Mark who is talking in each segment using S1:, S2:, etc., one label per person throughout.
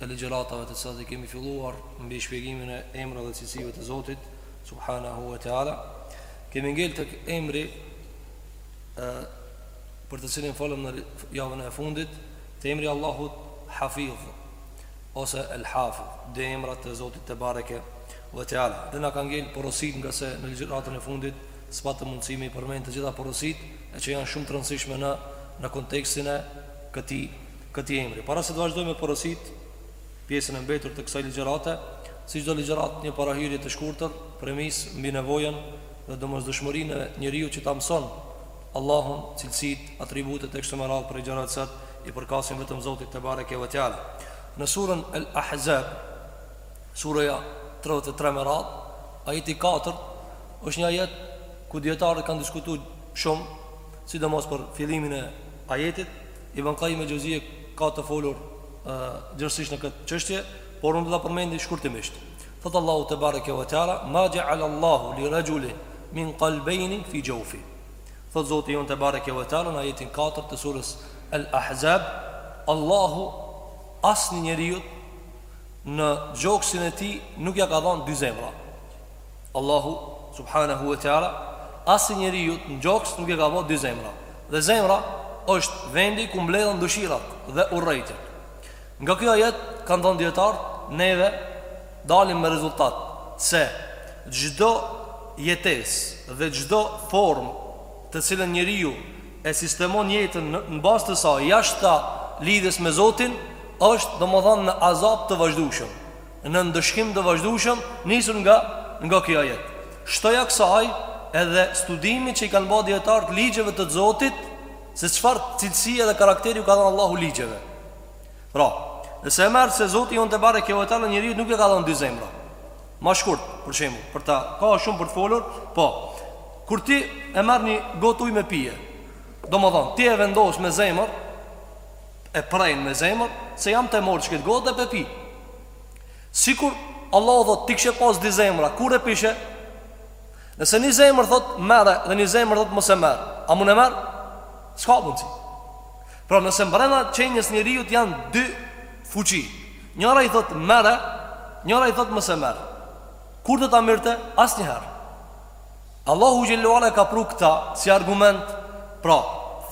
S1: e ligjëratave të cilat i kemi filluar mbi shpjegimin e emrave dhe cilësive të Zotit subhanahu wa taala kemi ngel tek emri e për të cilin folëm në javën e fundit te emri Allahut Hafiz ose El Hafiz dhe emrat e Zotit te bareke wa taala dhe na ka ngel porosit ngase në ligjëratën e fundit s'patë mundësi me i përmend të gjitha porosit e që janë shumë të rëndësishme në në kontekstin e këtij këtij emri. Para se të vazhdojmë me porositë, pjesën e mbetur të kësaj ligjërate, si çdo ligjëratë, një parahyrje të shkurtër, premisë mbi nevojën dhe domosdoshmërinë e njeriut që ta mëson Allahun, cilësitë, atributet e kështu me radhë prej gjërave të cilat i përkasin vetëm Zotit te bareke ve teala. Në surën Al-Ahzab, sureja 33 me radhë, ajeti 4, është një ajet ku dietarët kanë diskutuar shumë, sidomos për fillimin e ajetit, Ibën Kajim el-Xheuzije ka të folur gjerësisht në këtë çështje, por unë do ta përmendi shkurtimisht. Thot Allahu te bareke ve teala, "Ma ja'al Allahu li rajulin min qalbayni fi jawfi." Thot Zoti jonë te bareke ve teala në ajetin 4 të surës Al-Ahzab, Allahu asnjë njeriut në gjoksin e tij nuk ja ka dhënë dy zemra. Allahu subhanahu wa taala asni njeriut n'gjoks nuk ja ka ba dy zemra dhe zemra është vendi ku mbledhen dëshirat dhe urrejtjet nga ky ajet kanë dhënë dijetarët neve dalim me rezultat se çdo jetesë dhe çdo formë të cilën njeriu e sistemon jetën në bazë të saj jashta lidhjes me Zotin është domethënë në azab të vazhdueshëm në ndëshkim të vazhdueshëm nisur nga nga ky ajet. Shtoja kësaj edhe studimit që i kanë bërë dijetarët ligjeve të Zotit se çfarë cilësie dhe karakteri u ka dhënë Allahu ligjeve. Pra, nëse e merr se Zoti jonë te bareke ve teala njeriut nuk ja ka dhënë dy zemra. Ma shkurt, për shembull, për ta ka shumë për të folur, po. Kur ti e merr një gotë ujë me pi, domethënë ti e vendos me zemër e prejnë me zemër se jam tu e marr qët gotë dhe pe pi. Sikur Allahu thotë, t'i kishe pas dy zemra, kur e pishe? Nëse një zemër thotë merre dhe një zemër thotë mos e merr, a mun e merr? S'ka mundësi. Pra nëse mbrena qenies njeriut janë dy fuqi. Njëra i thotë merre, njëra i thotë mos e merr. Kur do ta mirrte, asnjëherë. Allahu xhelle ue ala e ka pru këta si argument, pra,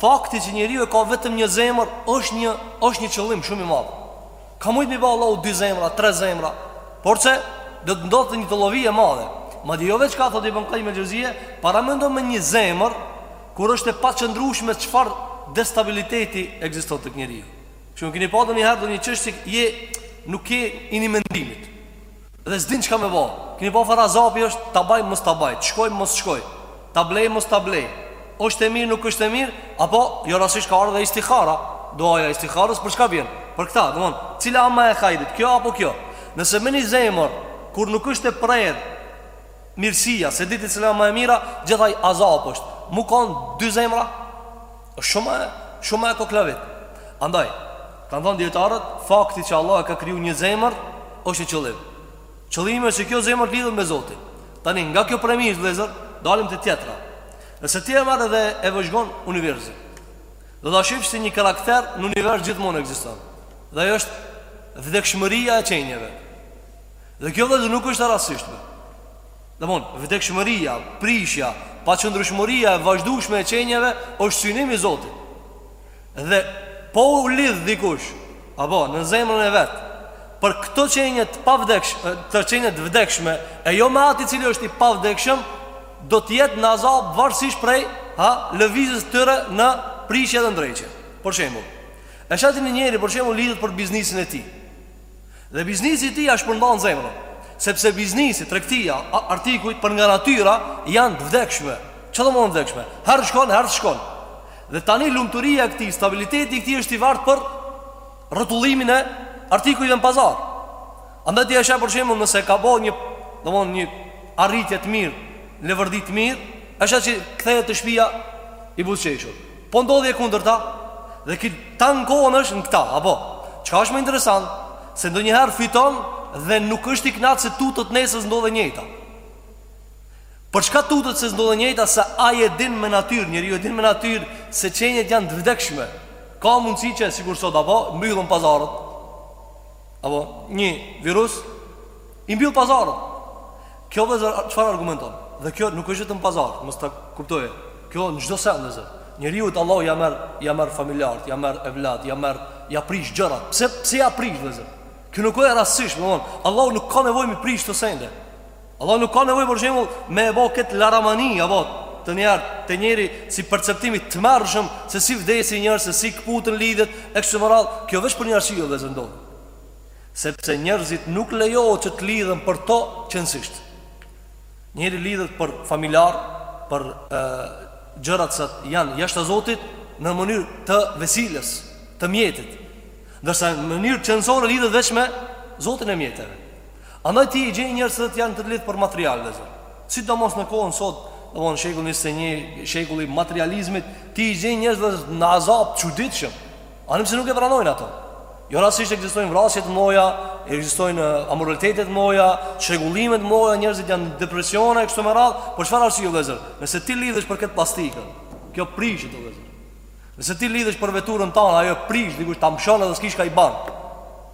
S1: fakti që njeriu e ka vetëm një zemër është një është një qëllim shumë i madh. Ka mujt me ba Allahu dy zemra, tre zemra, porse do të ndodhte një tollovi e madhe. Madje jo veç ka thotë Ibn Kajjim el-Xheuzije, paramendo me një zemër kur është e paqëndrueshme çfarë destabiliteti ekziston tek njeriu. Shumë keni pa donjëherë donjë çështje nuk je i ni mendimit. Dhe s'di çka me ba. Keni pa far azapi është ta baj mos ta baj, shkoj mos shkoj, ta blej mos ta blej, është e mirë nuk është e mirë, apo jo rastësisht ka ardh dhe istikhara, duaja e istikharës për çka vjen? Për këtë, domthon, cila a ma e hajrit, kjo apo kjo? Nëse me një zemër kur nuk është e prerë mirësia, s'e di ti cila a ma e mira, gjith ai azap është. M'u kan dy zemra? është shumë shumë e koklavit. Andaj, kanë thënë dietarët, fakti që Allah e ka kriju një zemër është një qëllim. Qëllimi është që kjo zemër të lidhet me Zotin. Tani nga kjo premisë vëllezër, dalim te tjetra. Nëse ti e marr edhe e vëzhgon universin, do ta shihsh se një karakter në univers gjithmonë ekziston. Dhe ajo është vdekshmëria e qenieve. Dhe kjo vëllezër nuk është e rastishme. Domthon, vdekshmëria, prishja, paqëndrueshmëria e vazhdueshme e qenieve është synim i Zotit. Dhe po u lidh dikush, apo në zemrën e vet, për këto qenie të pavdekshme, këto qenie të vdekshme, e jo me atë i cili është i pavdekshëm, do të jetë në azab varësisht prej, ha, lëvizjes së tyre në prishje dhe ndreqje. Për shembull, e she ti një njeri për shembull lidhet për biznesin e tij. Dhe biznisi i tij ia shpërndan zemrat, sepse biznisi, tregtia, artikujt për nga natyra janë të vdekshme. Ça domethon të vdekshme? Herë shkon, herë s'shkon. Dhe tani lumturia e këtij, stabiliteti i këtij është i varun për rrotullimin e artikujve në pazar. Andaj ti e sheh për shembull nëse ka bo një, domthonë një arritje të mirë, leverdi të mirë, është ai që kthehet te shpija i buzëqeshur. Po ndodhi e kundërta dhe ky tan kohën është në këta, apo. Çka është më interesant se ndonjëherë fiton dhe nuk është i knaqt se tutet nesër s'ndodh e njëjta. Për çka tutet se s'ndodh e njëjta se ai e din me natyrë, njeriu e din me natyrë se qeniet janë të vdekshme. Ka mundësi që sikur sot apo mbyllen pazaret. Apo një virus I mbyll pazaret. Kjo vllezër çfarë argumenton? Dhe kjo nuk është vetëm pazar, mos ta kuptojmë. Kjo në çdo send vllezër. Njeriut Allahu ja merr, ja merr familjarët, ja merr evladt, ja merr, ja prish gjërat. Pse pse ja prish vllezër? Kjo nuk është rastësisht, domthon. Allahu nuk ka nevojë me prish këto sende. Allahu nuk ka nevojë për shembull me e bo kët laramani apo të njer te njeri si perceptim i tmerrshëm se si vdesin njerëz, se si këputen lidhjet, e kështu me radhë, kjo veç për një arsye vllezër ndodh. Sepse njerëzit nuk lejohet që të lidhen për to qenësisht. Njeri lidhet për familjar, për e, gjërat që janë jashtë Zotit në mënyrë të vesiles, të mjetit. Ndërsa në mënyrë qenësore lidhet veç me Zotin e mjeteve. Andaj ti i gjen njerëz që janë të lidhë për materiale vllezër. Sidomos në kohën sot, domethënë shekulli 21, shekulli i materializmit, ti i gjen njerëz në azab, që Ani pse nuk e pranojnë ato. Jo rastisht ekzistojnë vrasje të mëdha, ekzistojnë uh, amoralitete të mëdha, çrregullime të mëdha, njerëzit janë në depresione e kështu me radh, për çfarë arsye vllezër? Nëse ti lidhesh për këtë plastikë, kjo prishet vllezër. Nëse ti lidhesh për veturën tan, ajo prishet, dikush ta mshon edhe s'kish kah ia ban.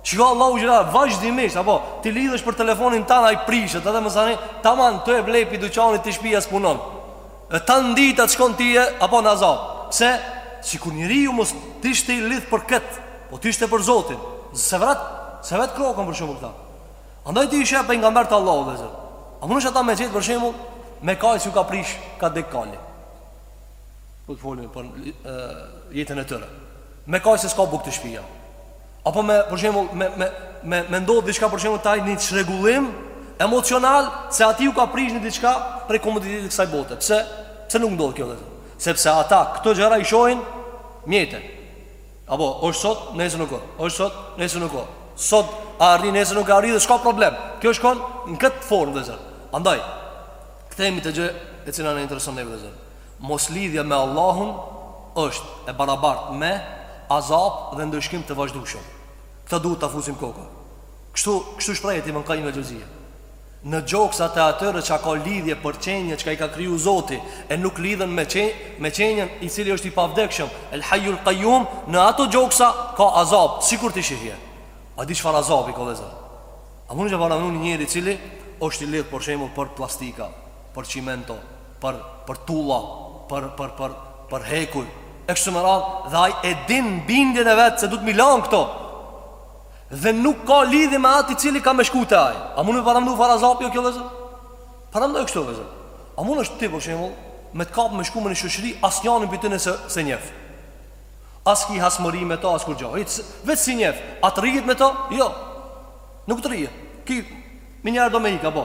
S1: Shiko Allahu xhela vazhdimisht apo ti lidhesh për telefonin tan ai prishet edhe mezi tamam ta e blen pi dyqanit te shpija s'punon. E tan dita t'shkon ty apo në azab Pse? Sikur njeriu mos t'ishte i lidh për këtë Po t'ishte për Zotin S'e vret, s'e vret kokën për shembull këta Andaj ti i sheh pejgamberët e Allahut vllezër A munesh ata me i gjet për shembull Me kaj se ju ka prish ka dek kali Po folim për e, jetën e tyre Me kaj se s'ka buk te shpia Apo me për shembull me me me me ndodh diçka për shembull taj një çrregullim emocional se atij u ka prish ni diçka prej komoditetit të kësaj bote. Pse? Pse nuk ndodh kjo vllezër? Sepse ata këto gjëra i shohin mjete. Apo është sot, nesër nuk o. Është sot, nesër nuk o. Sot e arrin nesër nuk e arrin dhe s'ka problem. Kjo shkon në këtë formë vllezër. Andaj kthehemi te gjë e cila na intereson ne vllezër. Moslidhja me Allahun është e barabartë me azab dhe ndëshkim të vazhdueshëm. Këtë duhet ta fusim n'kokë. Kështu, kështu shprehet Ibn Qayyim al-Jauziyja. Në gjoksat e atyre që ka lidhje për qenie që i ka kriju Zoti e nuk lidhen me qe, me qenien i cili është i pavdekshëm, El Hayyul Qayyum, në ato gjoksa ka azab, sikur ti shihje. A di çfarë azabi ka vllezër? A mund ta paramendoni një njeri i cili është i lidhur për shembull për plastika, për çimento, për për tulla për për për për hekur e kështu me radh dhe ai e din n'bindjen e vet se do t'mi lan këto dhe nuk ka lidhje me atë i cili ka me shku te ai a mund e paramendo çfar azabi o kjo vllezër paramendo kështu vllezër a munesh ti për shembull me të kap me shku me ni shoqëri asnjëri pi tyne s'e njef as ki hasmëri me ta as kurgjo veç s'i njef a t'rrihet me ta jo nuk të rrihet menjëherë do me ik apo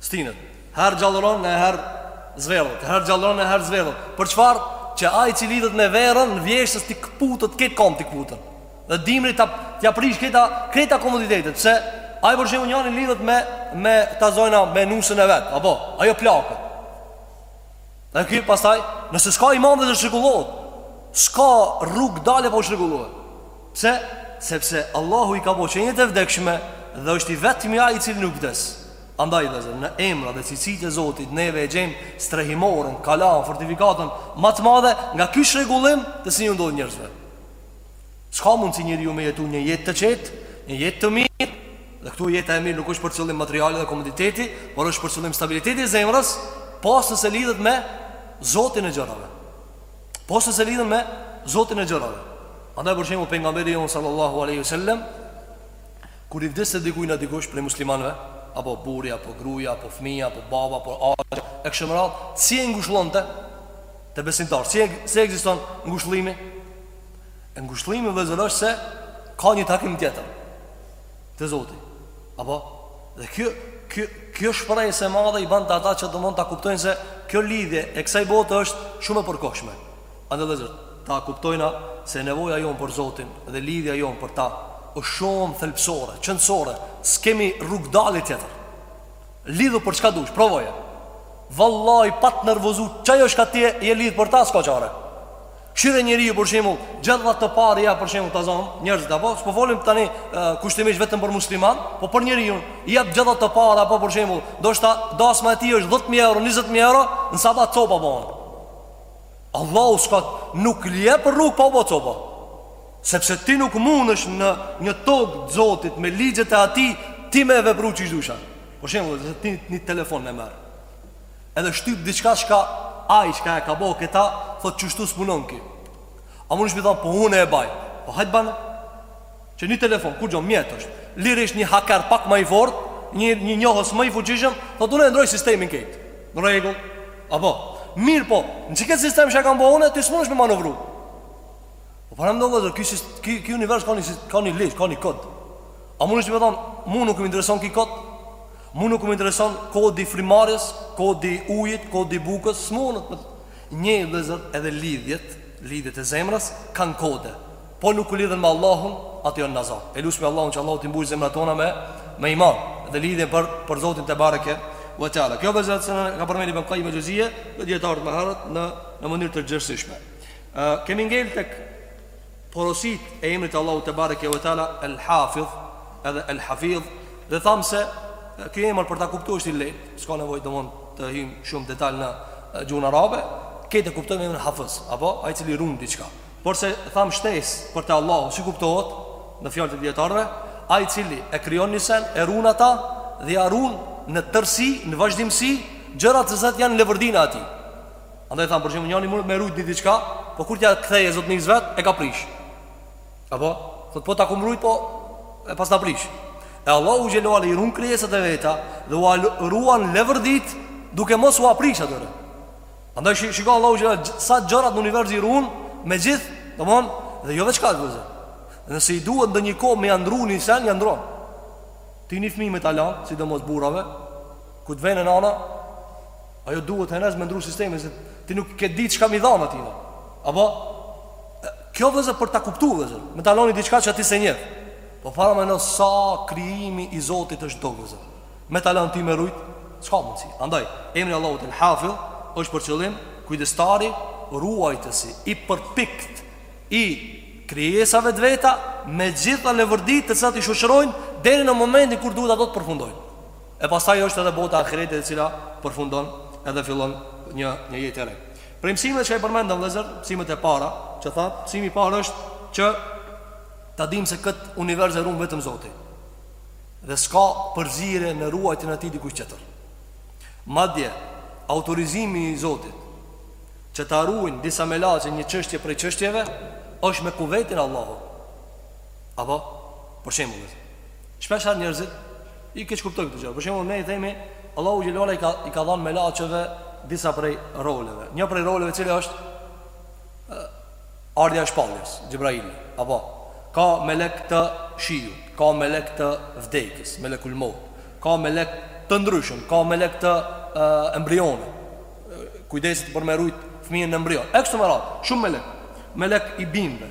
S1: Stinët. Herë gjallëron e herë zverdhet, herë gjallëron e herë zverdhet. Për çfarë? Që ai që lidhet me verën, n'vjeshtë t'i këputet, këto kom t'i këputen. Dhe dimri t'ia prish këta, këta komoditetet, se ai për shembull njeri lidhet me, me ta zojmë me nusën e vet, apo, ajo plaket. Dhe ky pastaj, nëse s'ka iman vllezër çrregullohet, s'ka rrugëdalje pa u çrregullohet. Pse? Sepse Allahu i ka bo qeniet e vdekshme Dhe është i vetmi ai i cili nuk vdes Andaj vëllezër, në emra dhe cilësitë e Zotit Neve e gjejmë strehimoren, kalanë, fortifikatën ma të madhe nga ky çrregullim dhe si iu ndodh njerëzve S'ka mundësi njeriu me jetu një jetë të qetë Një jetë të mirë Dhe këtu jeta e mirë nuk është për qëllim materiali dhe komoditeti Por është për qëllim stabiliteti i zemrës Pasi nëse lidhet me Zotin e gjërave Po se se lidhen me Zotin e gjërave Andaj për shembull pejgamberi jonë sallallahu alejhi ve sellem Kur i vdiste dikujt na dikush prej muslimanëve Apo burri, apo gruja, apo fmija, apo baba, apo ajo E kështu me radhë Si e ngushëllonte atë besimtar Si e, si ekziston ngushëllimi E ngushëllimi vëllezër është se Ka një takim tjetër Te Zoti. Apo, dhe kjo, kjo, kjo shpresë e madhe i bante ata që domethënë ta kuptojnë se kjo lidhje e kësaj bote është shumë e përkohshme. Andaj vëllezër, ta kuptojna se nevoja jonë për Zotin dhe lidhja jonë për ta është shumë thelbësore, qenësore, s'kemi rrugëdalje tjetër. Lidhu për çka dush, provoje. Vallahi, pa t'nervozu, qajo çka ti je lidh për ta, s'ka çare. Kqyre njeriu për shembull, gjëra të parë ja për shembull ta zomë, njerëzit apo s'po folim tani kushtimisht vetëm për musliman, po për njeriu, i jap gjëra të parë apo për shembull, ndoshta dasma e tij është 10000 euro, 20000 euro, në sabah copa bën. Allahu s'ka nuk i jep rrugë pa u ba copa. Sepse ti nuk mundesh në një tokë të Zotit me ligjet e Atij ti me vepru qysh dush, a. Për shembull, ti një telefon e merr. Edhe shtyp diçka çka ai çka e ka bo këta, thotë qështu s'punon ky. A munesh me i than po unë e baj. Po hajt bane. Qe një telefon, kurgjo, mjet është. Lirisht një haker pak ma i fortë, një një njohës ma i fuqishëm, thotë unë e ndrroj sistemin krejt. Në rregull. Apo, mirëpo, në qikët sistem që e kam bo unë, ti s'munesh me manovru. Po paramendo vëllezër se ky ky ky univers ka një ka një ligj, ka një kod. A mundesh me thonë, mu nuk më intereson ky kod, mu nuk më intereson kodi i frymëmarrjes, kodi i ujit, kodi i bukës, s'mundesh me thonë. Njëjtë vëllezër edhe lidhjet, lidhjet e zemrës, kanë kode. Po nuk u lidhën me Allahun, ato janë n'zarar. E lusim Allahun që Allahu t'i mbush zemrat tona me, me iman dhe lidhje për, për Zotin tebareke ve teala. Kjo vëllezër siç na ka përmend Ibën Kajjim Xhevzije dhe dijetarët ma herët në, në mënyrë të gjerësishme. Uh, kemi ngel te porositë e emrit të Allahut tebareke ve teala El Hafidh edhe El Hafidh dhe thamë se ky emër për ta kuptuar është i lehtë, s'ka nevojë domon të hyjmë shumë detal në gjuhën arabe, krejt e kuptojmë emrin Hafiz, apo ai i cili ruan diçka. Por se thamë shtesë për te Allahu, si kuptohet në fjalët e dijetarëve, ai i cili e krijon një sen, e ruan ata dhe ia ruan në tërësi, në vazhdimësi gjërat që sot janë leverdia e tij. Andaj tham, për shembull, njani merr me rujt një diçka, po kur t'ia kthejë zotnisë vet, e ka prish. Apo, thot, po ta kum rujt, po e pas ta prish. E Allahu xhele ala i run krijesat e veta dhe u ruan levërdit duke mos ua prish atyre. Andaj sh shiko Allahu xhele ala, sa gjërat në univers i run me gjith, domethon, dhe jo veç kaq vllezër. Nëse i duhet ndonjë kohë me ja ndru ni sen, ja ndron. Ti një fmi me ta lan, sidomos burrave, ku t'ven nana, Ajo duhet hemen me ndru sistemi se ti nuk ke dit çka me i dhan atij. Apo kjo vllezër për ta kuptu vllezër, me ta lënë diçka që ti s'e njeh. Po paramendo sa krijimi i Zotit është o vllezër. Me ta lënë ti me rujt, s'ka mundsi. Andaj emri Allahut el Hafiz është për qëllim kujdestari, ruajtësi i përpikt i krijesave të veta me gjithë levërditë të cilat i shoqërojnë deri në momentin kur duhet ato të përfundojnë. E pastaj është edhe bota e ahiretit e cila përfundon edhe fillon një një jetë e re. Prej mësimeve që i përmenda vëllezër, mësimet e para, që tha, mësimi i parë është që ta dimë se kët univers e ruan vetëm Zoti. Dhe s'ka përzire në ruajtjen e tij dikush tjetër. Madje autorizimi i Zotit që ta ruajnë disa melaçe një çështje prej çështjeve është me kuvetin Allahut. Apo, për shembull, shpeshherë njerëzit I keqkuptojn këtë gja. Për shembull ne i themi Allahu xhelalu ala i ka i ka dhan melaçeve disa prej roleve. Një prej roleve cila është e, ardhja e shpalljes, Xhibraili, apo ka melek të shiut, ka melek të vdekjes, melekul maut, ka melek të ndryshëm, ka melek të e, embrionit, kujdesit për me rujt fëmijën në embrion. E kështu me radhë, shumë melek, melek i bimëve.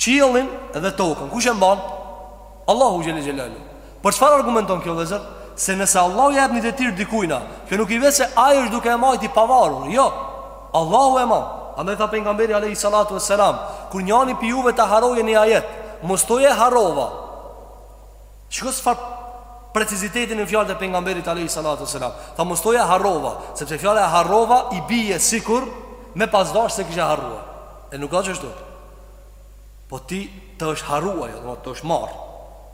S1: Qiellin dhe tokën kush e mban? Allahu xhelle xhelalu. Për çfarë argumenton kjo vëllazër? Se nëse Allahu jep një detyrë dikujt, kjo nuk i bjen se ai është duke e majt i pavarur. Jo. Allahu e mban. Andaj tha pejgamberi alayhi salatu vesselam, kur njëri pi juve të harrojë një ajet, mos të thojë harrova. Shiko çfarë preciziteti në fjalët e pejgamberit alayhi salatu vesselam. Tha mos të thojë harrova, sepse fjala e harrova i bie sikur me pas dash s'e kisha harruar. E nuk ka ashtu. Po ti të është harru ajo, do të thotë të është marr.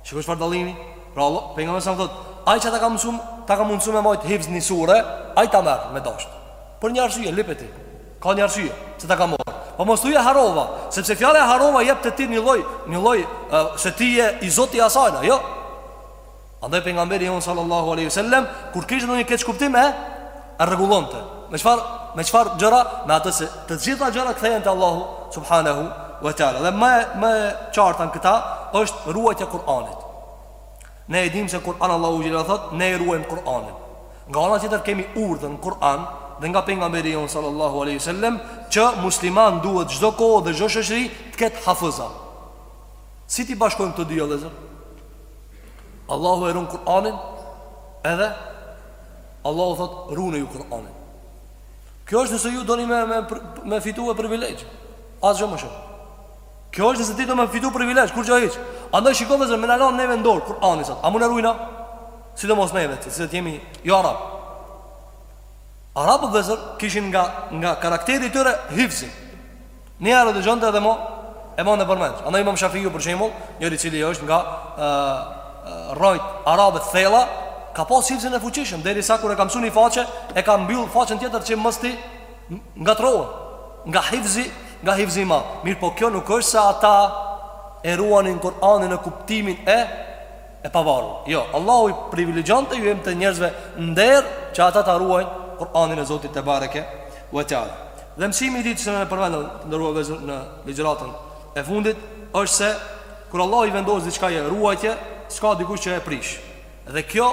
S1: Shiko çfarë dallimi? Pra Allah, pejgamberi s'e thotë, ai që ta ka mësuar, ta ka mundsuar me majt hifz një sure, ai ta merr me dasht. Për një arsye lype ti. Ka një arsye se ta ka marr. Po mos thuaj harrova, sepse fjala e harrova jep te ti një lloj, një lloj se ti je i zoti i asajna, jo? Andaj pejgamberi jonë sallallahu alaihi wasallam kur kishte ndonjë keqkuptim e e rregullonte. Me çfarë? Me çfarë gjëra? Me atë se të gjitha gjërat kthehen te Allahu subhanahu wa taala. Dhe më e qarta në këto është ruajtja e Kur'anit. Ne e dimë se në Kur'an Allahu i gjithë thotë, ne e ruajmë Kur'anin. Nga ana tjetër kemi urdhër në Kur'an dhe nga pejgamberi jonë sallallahu alaihi wasallam që musliman duhet çdo kohë dhe çdo shoqëri të ketë hafiza. Si t'i bashkojmë këto dy o vllezër? Allahu e run Kur'anin Edhe Allahu thotë rune ju Kur'anin Kjo është nëse ju doni me, me, me fitu e privilegj Asgjë më shumë Kjo është nëse ti do me fitu privilegj Kurgjë hiç Andaj shiko vllezër me na lanë neve në dorë Kur'anin sot A mun e rujna Sidomos neve të cilët jemi Jo Arab Arabët vllezër kishin nga, nga karakteri i tyre hifzi Një herë dëgjonte edhe mo e mban përmend. Andaj Imam Shafiu për shembull, njëri i cili është nga ë rrajt arabe të thella, ka pas hifzin e fuqishëm derisa kur e ka mësuar një faqe, e ka mbyll faqen tjetër që mos t'i ngatërrohen. Nga hifzi, nga hifzi ma. Mirëpo kjo nuk është se ata e ruanin Kur'anin në kuptimin e e pavarur. Jo, Allahu i privilegjonte u jepte njerëzve nder që ata ta ruajnë Kur'anin e Zotit tebareke ve teala. Dhe mësimi i dytë që ne përmendëm të nderuar vllezër në ligjëratën e fundit është se kur Allahu i vendos diçka e ruajtje, s'ka dikush që e prish. Dhe kjo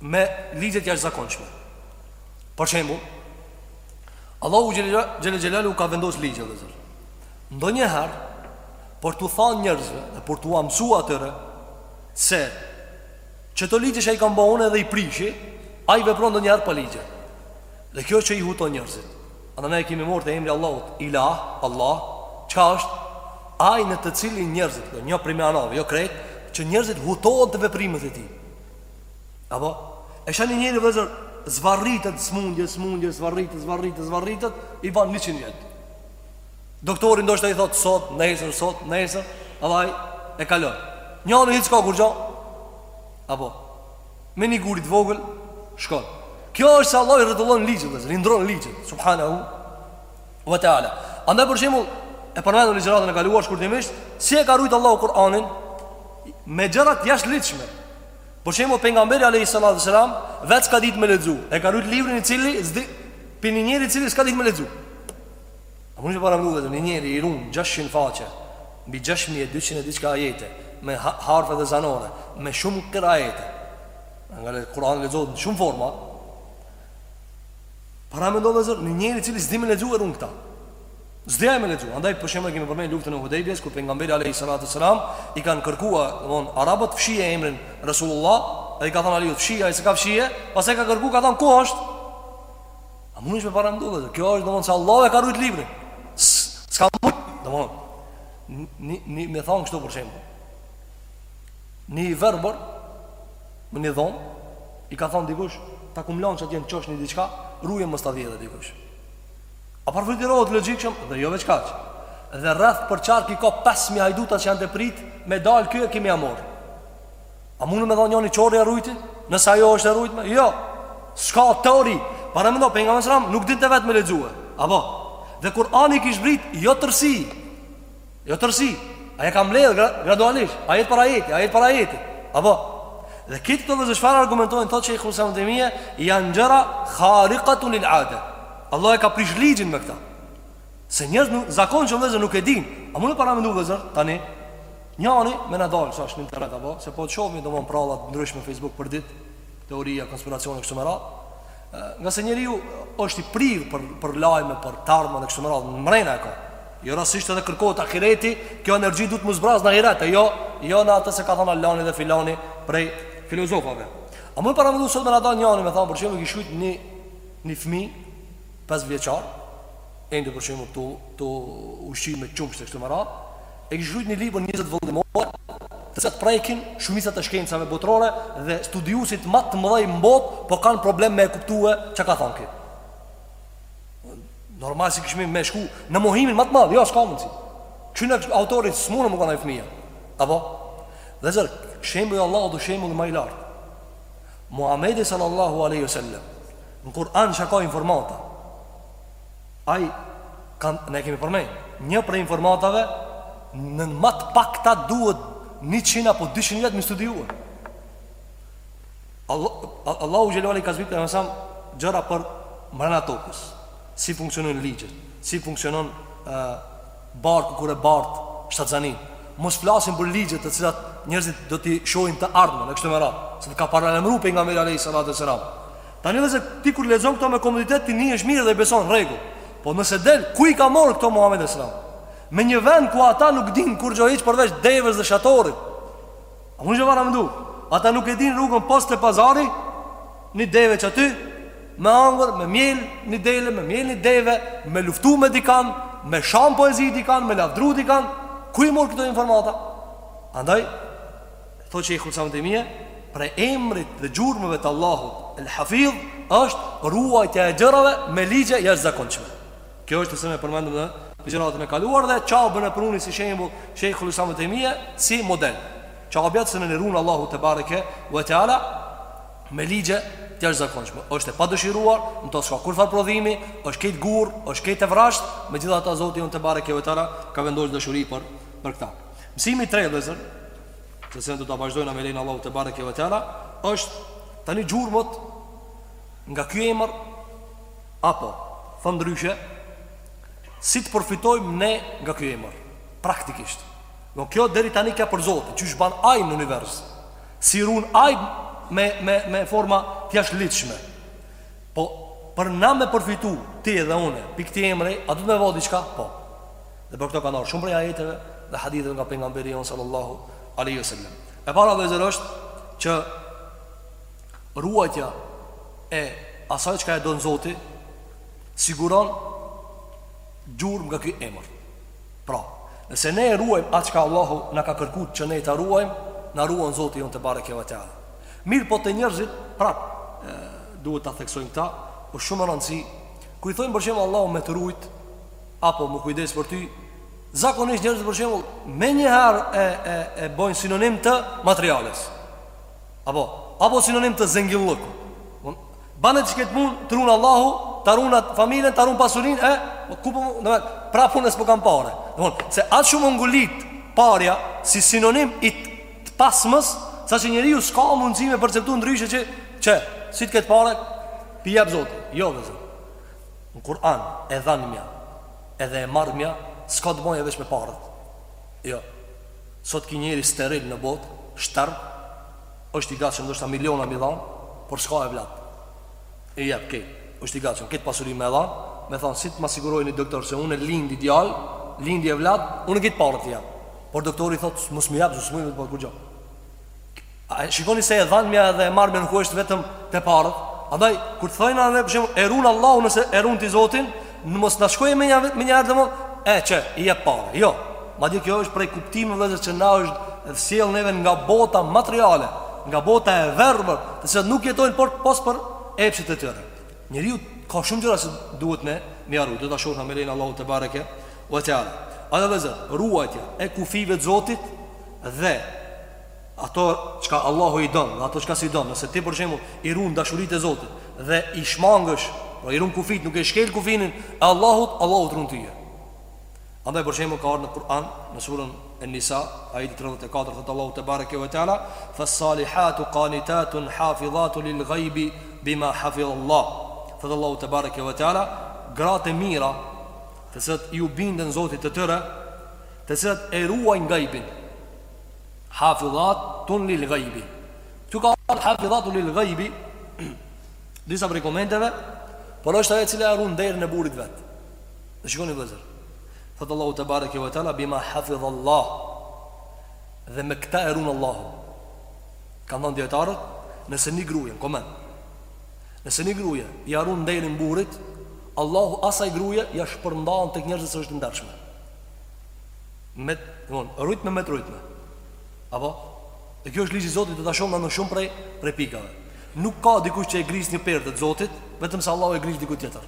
S1: me ligjet e jashtëzakonshme. Për shembull, Allahu xhel-le xhelaluhu ka vendos ligje vllezër. Ndonjëherë Për t'u thanë njerëzve dhe për t'ua mësu atyre Se qëto ligje që i kam ba unë edhe i prishi Ai vepron ndonjëherë pa ligje Dhe kjo që i huton njerëzit Andaj ne e kemi marrë te emri i Allahut Ilah, Allah Ça është Ai në të cilin njerëzit Kjo një prej manave, jo krejt Që njerëzit hutohen te veprimet e tij Apo E sheh një njeri vllezër Zvarritet, smundje, smundje, zvarritet, zvarritet, zvarritet I ban njëqind vjet Doktori ndoshta i thotë sot, nesër, sot, nesër, Allah e kalon. Njëri hiç s'ka kurgjo. Apo me një gur të vogël shkon. Kjo është se Allah i rregullon ligjin, i ndron ligjin, subhanahu wa taala. Andaj për shembull, e përmendëm në ligjëratën e kaluar shkurtimisht, si e ka rujt Allahu Kur'anin me gjëra të jashtëligjshme. Për shembull, pejgamberi alayhi salatu wasalam vetë s'ka ditë me lexu. E ka rujt librin i cili zbriti te një njeri i cili s'ka ditë me lexu. A mun me parafytyru vëllezër një njeri i run 600 faqe Mbi 6200 e diçka ajete Me harfe dhe zanore Me shumë kiraete Ngase Kur'ani lexohet në shumë forma Paramendoni vëllezër Një njeri i cili s'di me lexu e run këta S'di ai me lexu Andaj për shembull e kemi përmend luftën e Hudejbijes Kur Pejgamberi alejhi salatu ue selam I kanë kërku domethënë, arabët fshije emrin Resulullah Dhe i ka thënë Aliut fshije Ai s'e ka fshi Pastaj ka kërku ka thënë ku është A mundesh me paramendu vëllezër Kjo është domethënë se Allahu e ka rujt librin S'ka mund Domethënë Një me thonë kështu për shembull Një i verbër Në një dhomë I ka thonë dikush Ta kum lanë qatje në qosh një diçka Ruje mos ta vjedhë dikush A parafytyrohet logjikshëm Dhe jo veç kaq Dhe rreth përqark i ka 5.000 hajduta që janë tu prit Me dalë ky e me ia marrë A mundet me thonë njëni qorri e rujti? Nëse ajo është e rujtme? Jo, s'ka teori Paramendo, Pejgamberi alejhi selam, nuk dinte vetë me lexue Apo? Dhe Kur'ani i kish zbrit, jo tërësi Jo tërësi Ai e ka mbledh gra gradualisht Ajet për ajeti, ajet për ajeti Apo? Dhe këto vëllezër çfarë argumentojnë Thotë Shejhul Islam Ibn Tejmije Janë gjëra kharikatun lil ade Allahu e ka prish ligjin me këta Se njerëz nuk zakonisht vëllezër nuk e din. A mun me paramendu vëllezër tani? Njëri me na dal sot në internet apo siç po shohim domethënë prova të ndryshme në Facebook për ditë, teoria konspiracione e kështu me radhë. Ngase njeriu është i prirë për për lajme, për të ardhmen e kështu me radhë, mrena e ka. Jo rastësisht edhe kërkohet ahireti, kjo energji duhet me u zbraz në ahiret, jo, jo në atë se ka thënë Alani dhe Filani prej filozofave. A mun me paramendu sot me na dal njëri me thon për shembull kish shkrujt një një fëmijë pesëvjeçar, ende për shembull tu tu ushqy me qumësht e kështu me radhë, e kish shkrujt një libër 20 vëllimor, të cilat prekin shumicat e shkencave botërore dhe studiuesit më të mëdhenj në botë po kanë problem me e kuptue çka ka thënë këtu. Normal se kishim me shku në mohimin më të madh, jo s'ka mundsi. Ky autori s'mun me kanë fëmija. Apo? Vëllezër, shembulli i Allahut është shembulli më i lartë. Muhamedi sallallahu alaihi wasallam Në Kur'an çka ka informata Ai kan, Ne kemi përmend Një prej informatave Në më të paktën duhet Njëqind apo dyqind vjet me studiuar Allahu xhele ue ala i ka zbritë Në nësam gjëra për mrena tokës Si funksionojnë ligjet Si funksionon uh, Bart kur e bart Shtatzaninë Mos flasim për ligjet të cilat Njerëzit do t'i shohin n'të ardhmen E kështu me radhë Siç ka paralajmëru Pejgamberi alejhi salatu ue selam Tani vllezër ti kur lexon këto me komoditet ti nihesh mirë dhe i beson rregull. Po nëse del ku i ka marrë këto Muhamedi sallallahu alaihi wasallam? Me një vend ku ata nuk dinë kurgjo hiç përveç devës dhe shatorit. A munesh valla me mendu? Ata nuk e dinë rrugën poshtë te pazari, një deve që aty, me hangër, me mjel, një dele, me mjel, një deve, me luftu me dikan, me sha me poezi dikan, me lavdru dikan, ku i mor këto informata? Andaj, Thotë Shejhul Islam ibn Tejmije, prej emrit dhe gjurmëve të Allahut, El Hafidh, është ruajtja e gjërave me ligje të jashtëzakonshme. Kjo është që e përmendëm në ligjëratën e kaluar dhe Qaben e pruni si shembull Shejhul Islam ibn Tejmije si model. Qabja se e ruan Allahu tebareke ve teala me ligje të jashtëzakonshme. Është e padëshiruar, në to s'ka kurfar prodhimi, është krejt gur, është krejt e vrazhdë, megjithatë Zoti jonë tebareke ve teala ka vendosur dashuri për për këtë. Mësimi i tretë vllezër, të cilën do ta vazhdojmë me lejen e Allahut tebareke ve teala, është tani gjurmët nga ky emër apo thon ndryshe si të përfitojmë ne nga ky emër praktikisht. Po kjo deri tani ke për Zotin, qysh ban ai në univers. Si run ai me me me forma të jashtëligjshme. Po për na me përfitu ti dhe unë, pi këtij emri, a do të me vu diçka? Po. Dhe për këto kanë ardhur shumë prej ajeteve dhe haditheve nga pejgamberi jonë sallallahu alaihi wasallam. E para vllezër është që ruajtja e asaj çka e don Zoti siguron gjurmë nga ky emër. Pra, nëse ne e ruajmë atë çka Allahu na ka kërkuar që ne ta ruajmë, na ruan Zoti jonë tebareke ve teala. Mirëpo te njerëzit, prap, e, duhet ta theksojmë këta, është shumë e rëndësishme. Kur i thojmë për shembull Allahu me të ruajt, apo m'u kujdes për ty, zakonisht njerëzit për shembull menjëherë e e e bojnë sinonim të materiales. Apo apo sinonim të zengillëku. Thotë bane çka të mund t'run Allahu, ta run familjen, ta run pasurinë e po ku po domethënë prapë unë s'po kam pare. Thotë se asht shumë ngulit parja si sinonim i të pasmës, sa që njeriu s'ka mundësi me perceptu ndryshe që që s'i të ketë pare pi jep Zoti. Jo vllezër. Në Kur'an, e dhanmja edhe e marrmja s'ka të bëjë veç me paret. Jo. Sot ky njeri steril në botë, shterp, është i gatshëm ndoshta miliona mi dhan, por s'ka evlat. E jep ke, është i gatshëm këtë pasuri me dhan, me than si të ma sigurojë një doktor se unë lindi djalë, lindi evlat, unë krejt paret të jap. Por doktori thotë mos ma jep, se s'muj me t'ba kurgja. A e shikoni se e dhanmja dhe e marrja nuk është vetëm te paret. Andaj kur të thojnë edhe për shembull e run Allahu nëse e run ti Zotin, në mos na shkojë mendja menjëherë domethënë, e që i jep pare. Jo. Madje kjo është prej kuptimit vëllezër që na është sjell neve nga bota materiale, nga bota e verbër, të cilat nuk jetojnë por pos për epshet e tyre. Njeriu ka shumë gjëra që duhet me i ru, do ta shohim me lejen e Allahut te bareke ve teala. Andaj vëllezër, ruajtja e kufijve të Zotit Dhe, ato, çka Allahu i don, dhe ato çka s'i don, nëse ti për shembull i ruan dashuritë e Zotit dhe i shmangesh, pra i ruan kufijtë, nuk e shkel kufijin e Allahut, Allahu të ruan tyje. Andaj për shembull ka ardhur në Kur'an, në surën An-Nisa, ajeti 34 thotë Allahu te bareke ve teala, "Fas-salihatu qanitatun hafizatun lil-ghaibi bima hafizallah." Thotë Allahu te bareke ve teala, gratë e mira, të cilat iu binden Zotit të tyre, të cilat e ruajnë gajbin, hafidhatun lil gajbi. Këtu ka ardhur hafidhatun lil gajbi, disa prej komenteve, por është ajo e cila ia run nderin e burrit vet. Dhe shikoni vëllezër. Thot Allahu te bareke ve teala bima hafidhallah. Dhe me këtë e ruan Allahu. Kanë thënë dijetarët, nëse një gruje, në koment. Nëse një gruje ia run nderin burrit, Allahu asaj gruje ia shpërndan tek njerëzit se është e ndershme. me domethon e rujtme me të rujtme apo e kjo është ligji i Zotit do ta shohim më shumë prej prej pikave nuk ka dikush që e gris një perde të Zotit vetëm se Allahu e gris diku tjetër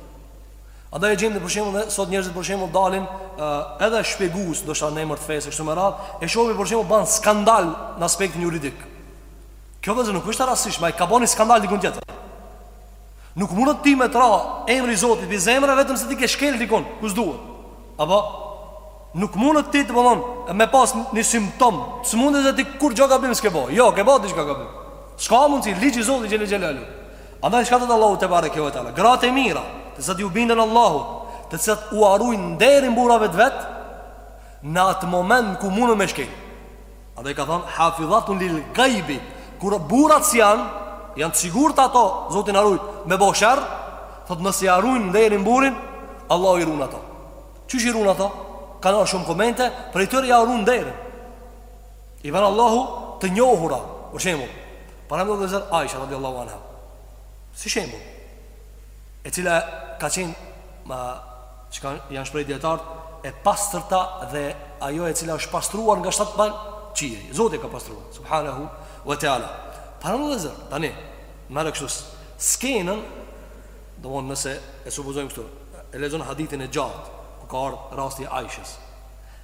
S1: andaj e gjeni për shembull dhe sot njerëzit për shembull dalin uh, edhe shpjegues ndoshta në emër të fesë kështu me radhë e shohim për shembull ban skandal në aspektin juridik kjo vëllezër nuk është e rastësishme ai ka bo një skandal diku tjetër Nuk mundet ty me t'ra emri i Zotit prej zemre vetëm se ti ke shkel dikon, ku s'duhet. Apo, nuk mundet ti domethon me pas një simptomë sëmundje dhe ti kurrgjo gabim s'ke bo, jo, ke bo diçka gabim. S'ka mundësi, ligji i Zotit xhele xhelaluhu. Andaj çka thotë Allahu te bareke ve teala, gratë e mira, të cilat iu binden Allahut, të cilat ua rujnë nderin burrave të vet, në atë moment ku mundet me shkel. Andaj ka thënë hafidhatun lil gajbi, kur burrat s'i janë, janë të sigurt ato, Zoti na rujt, me bo sherr, thotë nëse ia rujnë nderin burrit, Allahu i ruan ato. Qysh i ruan ato? Ka ardhë shumë komente, prej tyre ia run nderin. I bën Allahu të njohura, për shembull, paramendo vëllezër Aisha radiallahu anha. Si shembull, e cila ka qenë ma çka janë shpreh dijetarët e pastërta dhe ajo e cila është pastruar nga shtatë palë qiej zoti e ka pastruar subhanahu wa taala paramendu vllezër tani merre kështu skenën domethënë nëse e supozojmë këtu e lexon hadithin e gjatë ku ka ardhur rasti i Aishës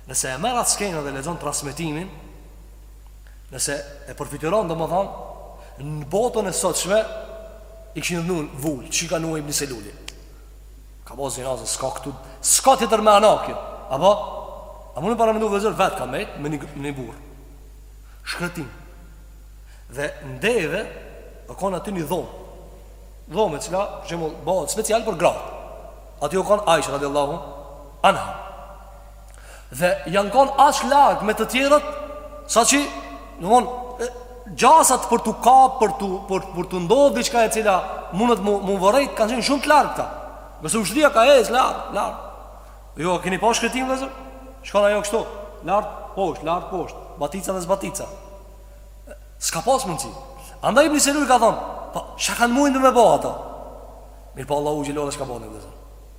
S1: nëse e merr atë skenën dhe lexon transmetimin nëse e përfytyron domethënë në botën e sotshme i kishin dhënë vulë si ka menu Ibni Seluli Ka bo zina vllezër, s'ka këtu S'ka tjetër mana kjo Apo? A mun me paramendu vllezër vetë ka mejt Me një burrë n'shkretinë Dhe n'deve o konë aty një dhomë Dhomë e cila shembull bëhet special për gratë Aty o konë Aisha radiallahu Anha Dhe janë kon aq larg me të tjerët, saqë, domthon, gjasat për tu kap, për tu për për tu ndodhur diçka e cila mundet mu mu vërejt kanë qenë shumë të largëta. Nëse ushtria ka ecë larg, larg. Jo, keni pa shkretinë vllezër? Shkon ajo kështu, lart, poshtë, lart, poshtë, batica dhe zbatica. S'ka pas mundsi. Andaj Ibn Selul ka thon, po çka kanë mundë me bo ato? Mirëpo Allahu xhelle shanuhu çka bon vllezër.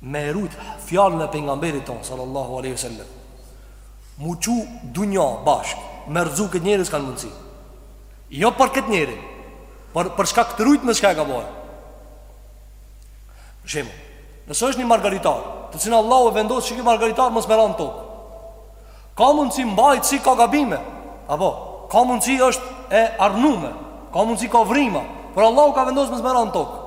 S1: me e rujt fjalën e pejgamberit ton sallallahu alaihi wasallam mu çu dunja bashk me rrëzu këtë njeri s'kanë mundësi jo për këtë njeri por për shkak të rujtjes çka e ka bo për shembull nëse është një margaritar të cilin Allahu e vendos që ky margaritar mos me ra në tokë ka mundësi mbajtësi ka gabime apo ka mundësi është e arnume ka mundësi ka vrima por Allahu ka vendosë mos me ra në tokë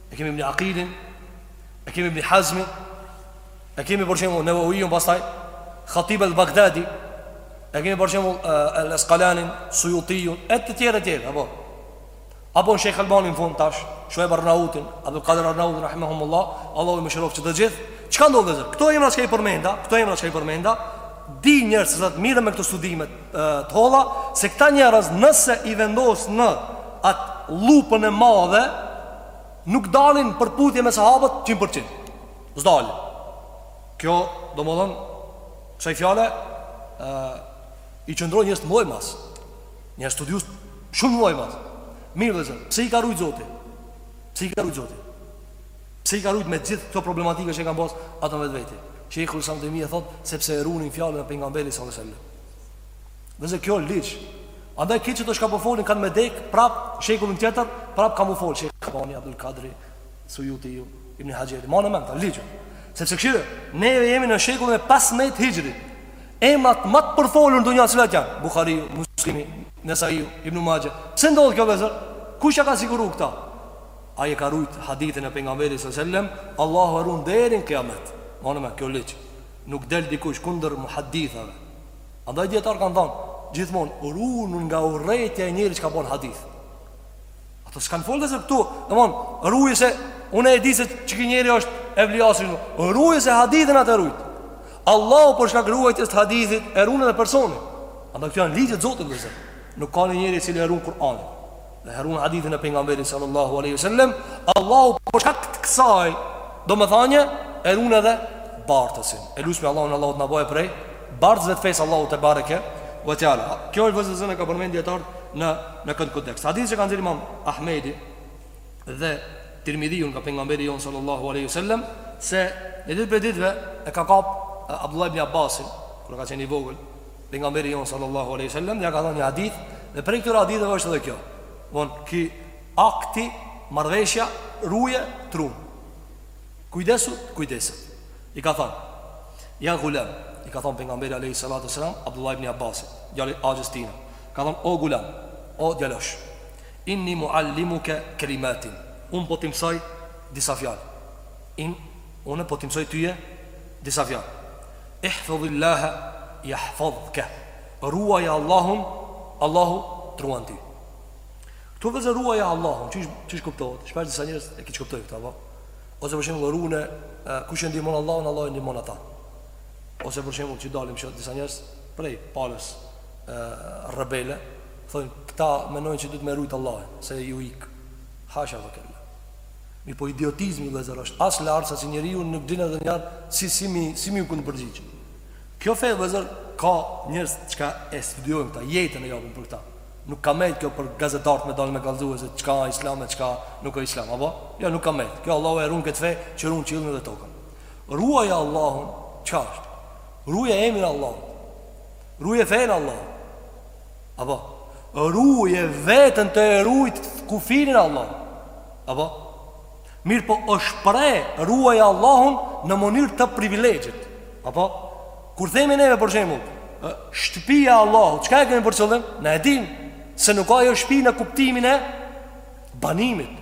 S1: E kemi ibn Aqilin, e kemi ibn Hazmin, e kemi për shembull Newawiun pastaj Khatib al-Baghdadi, e kemi për shembull al-Asqalanin, Suyutiun e të tjerë e tjerë, apo. Apo Sheikh Albanin n'fund tash, Shuaib Arnautin, Abdul Qadir Arnautin rahimahumullah, Allahu i mëshiroftë të gjithë. Çka ndodh vllezër? Kto emra çka i përmenda, kto emra çka i përmenda, di njerëz se sa të mirë me këto studime, të holla se këta njerëz nëse i vendos në atë llupën e madhe nuk dalin në përputhje me sahabët 100%. S'dalin. Kjo, domethënë, kësaj fjale i qëndrojnë njerëz të mëdhenj mas. Një studius shumë mëdhenj mas. Mirë vllezër, pse i ka rujt Zoti? Pse i ka rujt Zoti? Pse i ka rujt me gjithë këto problematika që kanë pas ata vetëveti? Sheikhul Islam Ibn Tejmije thot sepse e runin fjalën e pejgamberit sallallahu alajhi wasallam. Dhe se kjo ligj Andaj këtë që të shka përfolin po kanë me dek Prap shekullin tjetër Prap ka mu fol Shejh Albani, Abdul Kadri Sujutiu Ibn Haxheri Ma në men këtë ligj Se që këshirë Neve jemi në shekullin e 15 hijri Emrat më të përfolur në dunja cilat janë Bukhari, Muslimi, Nesai, Ibn Majah. Pse ndodh kjo vëllezër? Kush ja ka siguru këta? Ai e ka rujt hadithin e pejgamberit sallallahu alajhi wasallam, Allahu e ruan deri në kijamet. Ma në men kjo ligj. Nuk del dikush kundër muhadditheve. Andaj dijetarët kanë thënë, gjithmonë ruhuni nga urrejtja e njerit çka ban hadith. Ato s'kan folë se këtu, domthon, ruje se unë e di se qiky njeri është evlija. Ruje se hadithin atë rujt. Allahu për shkak ruajtjes të hadithit e ruan edhe personin. Andaj këto janë ligjet e Zotit, vëllezër. Nuk ka njeri i cili e ruan Kur'anin. Dhe e run hadithin e pejgamberit sallallahu alaihi wasallam, Allahu për shkak të kësaj, domethënë e ruan edhe bartësin. E lusmi Allahun Allahu të na bëjë prej bartësve të fesë Allahu tebareke ve teala. Kjo është vëllezër e ka përmendë dijetarët në në këtë kontekst. Hadithi që ka nxjerr Imam Ahmedi dhe Tirmidhiu nga pejgamberi jon sallallahu alaihi wasallam se një ditë prej ditëve e ka kap Abdullah ibn Abbasin, kur ka qenë i vogël, Pejgamberi jon sallallahu alaihi wasallam ja ka thënë një hadith dhe prej këtyre haditheve është edhe kjo. Domethënë ky akti marrveshja ruje t'run. Kujdesu, kujdeset. I ka thënë Ja gulam, i ka thënë pejgamberi alaihi salatu wasallam Abdullah ibn Abbas, djali axhës tina. Ka thënë o gulam, o djalosh. Inni muallimuka kalimatin. Un po të mësoj disa fjalë. In unë po të mësoj tyje disa fjalë. Ihfadhillaha yahfadhka Ruaje Allahun, Allahu të ruan ty. Këtu vëllezër ruaje Allahun, qysh qysh kuptohet? Shpesh disa njerëz e keqkuptojnë këtë apo? Ose për shembull rune, kush e ndihmon Allahun, Allahu e ndihmon ata. Ose për shembull që dalin që disa njerëz prej palës rebele, thonë këta mendojnë se duhet me rujt Allahun, se ju ik. Hasha ve kella. Mirpo idiotizmi vëllezër është aq lart saqë njeriu nuk din edhe njëherë si si mi si mi u kundërpërgjigj kjo fe vëllezër ka njerz çka e studiojn këta jetën e japin për këta nuk ka met kjo për gazetart me dal me kallxu se çka a islam e çka nuk a islam apo jo nuk ka met kjo allahu e run kët fe që run qiellin dhe tokën ruaja allahun çka është ruaja emrin e allahut ruaja fen e allahut Apo Ruje veten tu e rujt kufirin e Allahut Apo Mirëpo është prej ruaj Allahun në mënyrë të privilegjit Apo Kur themi neve për shembull Shtëpia e Allahut Çka e kemi për qëllim? Na e dim Se nuk a ajo shpi në kuptimin e Banimit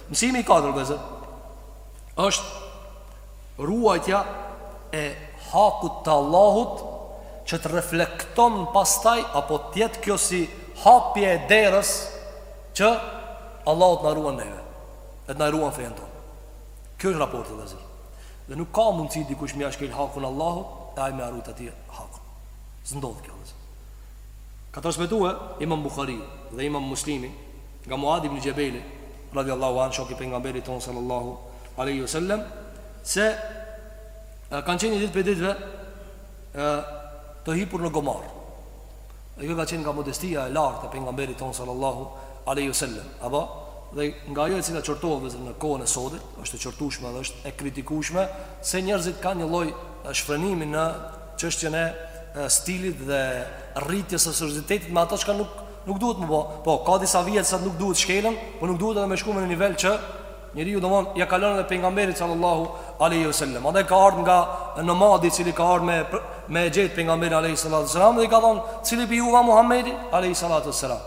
S1: Mësimi i katër vllezër është ruajtja e hakut të Allahut që të reflekton pastaj apo të jetë kjo si hapje e derës që Allahu të na ruan neve, e të na ruan fejën tonë. Ky është raporti vllezër. Dhe nuk ka mundësi dikush me ia shkel hakun Allahut e ai me ia rujt atij hakun. S'ndodh kjo vllezër. Ka transmetuar Imam Buhariu dhe Imam Muslimi Nga Muadh ibn Xhebeli, radhiyallahu anhu, shoku i pejgamberit tonë sallallahu alaihi wasallam, se kanë qenë një ditë prej ditëve e, të hipur në gomar. Dhe kjo ka qenë nga modestia e lartë e pejgamberit tonë sallallahu alaihi wasallam. Apo dhe nga ajo e cila qortohet në kohën e sodit, është e qortueshme dhe është e kritikueshme se njerëzit kanë një lloj shfrenimi në çështjen e stilit dhe rritjes së seriozitetit me ato çka nuk Nuk duhet me bo, po, ka disa vija që sa nuk duhet shkelen, po nuk duhet edhe me shku në një nivel që njeriu domon ia kalon edhe pejgamberit sallallahu aleyhi sallam. Edhe ka ardhë nga nomadi i cili ka ardhë me, me e gjet pejgamberin aleyhi sallatu sallam dhe i ka thonë, cili prej juve â Muhammedi aleyhi sallatu sallam.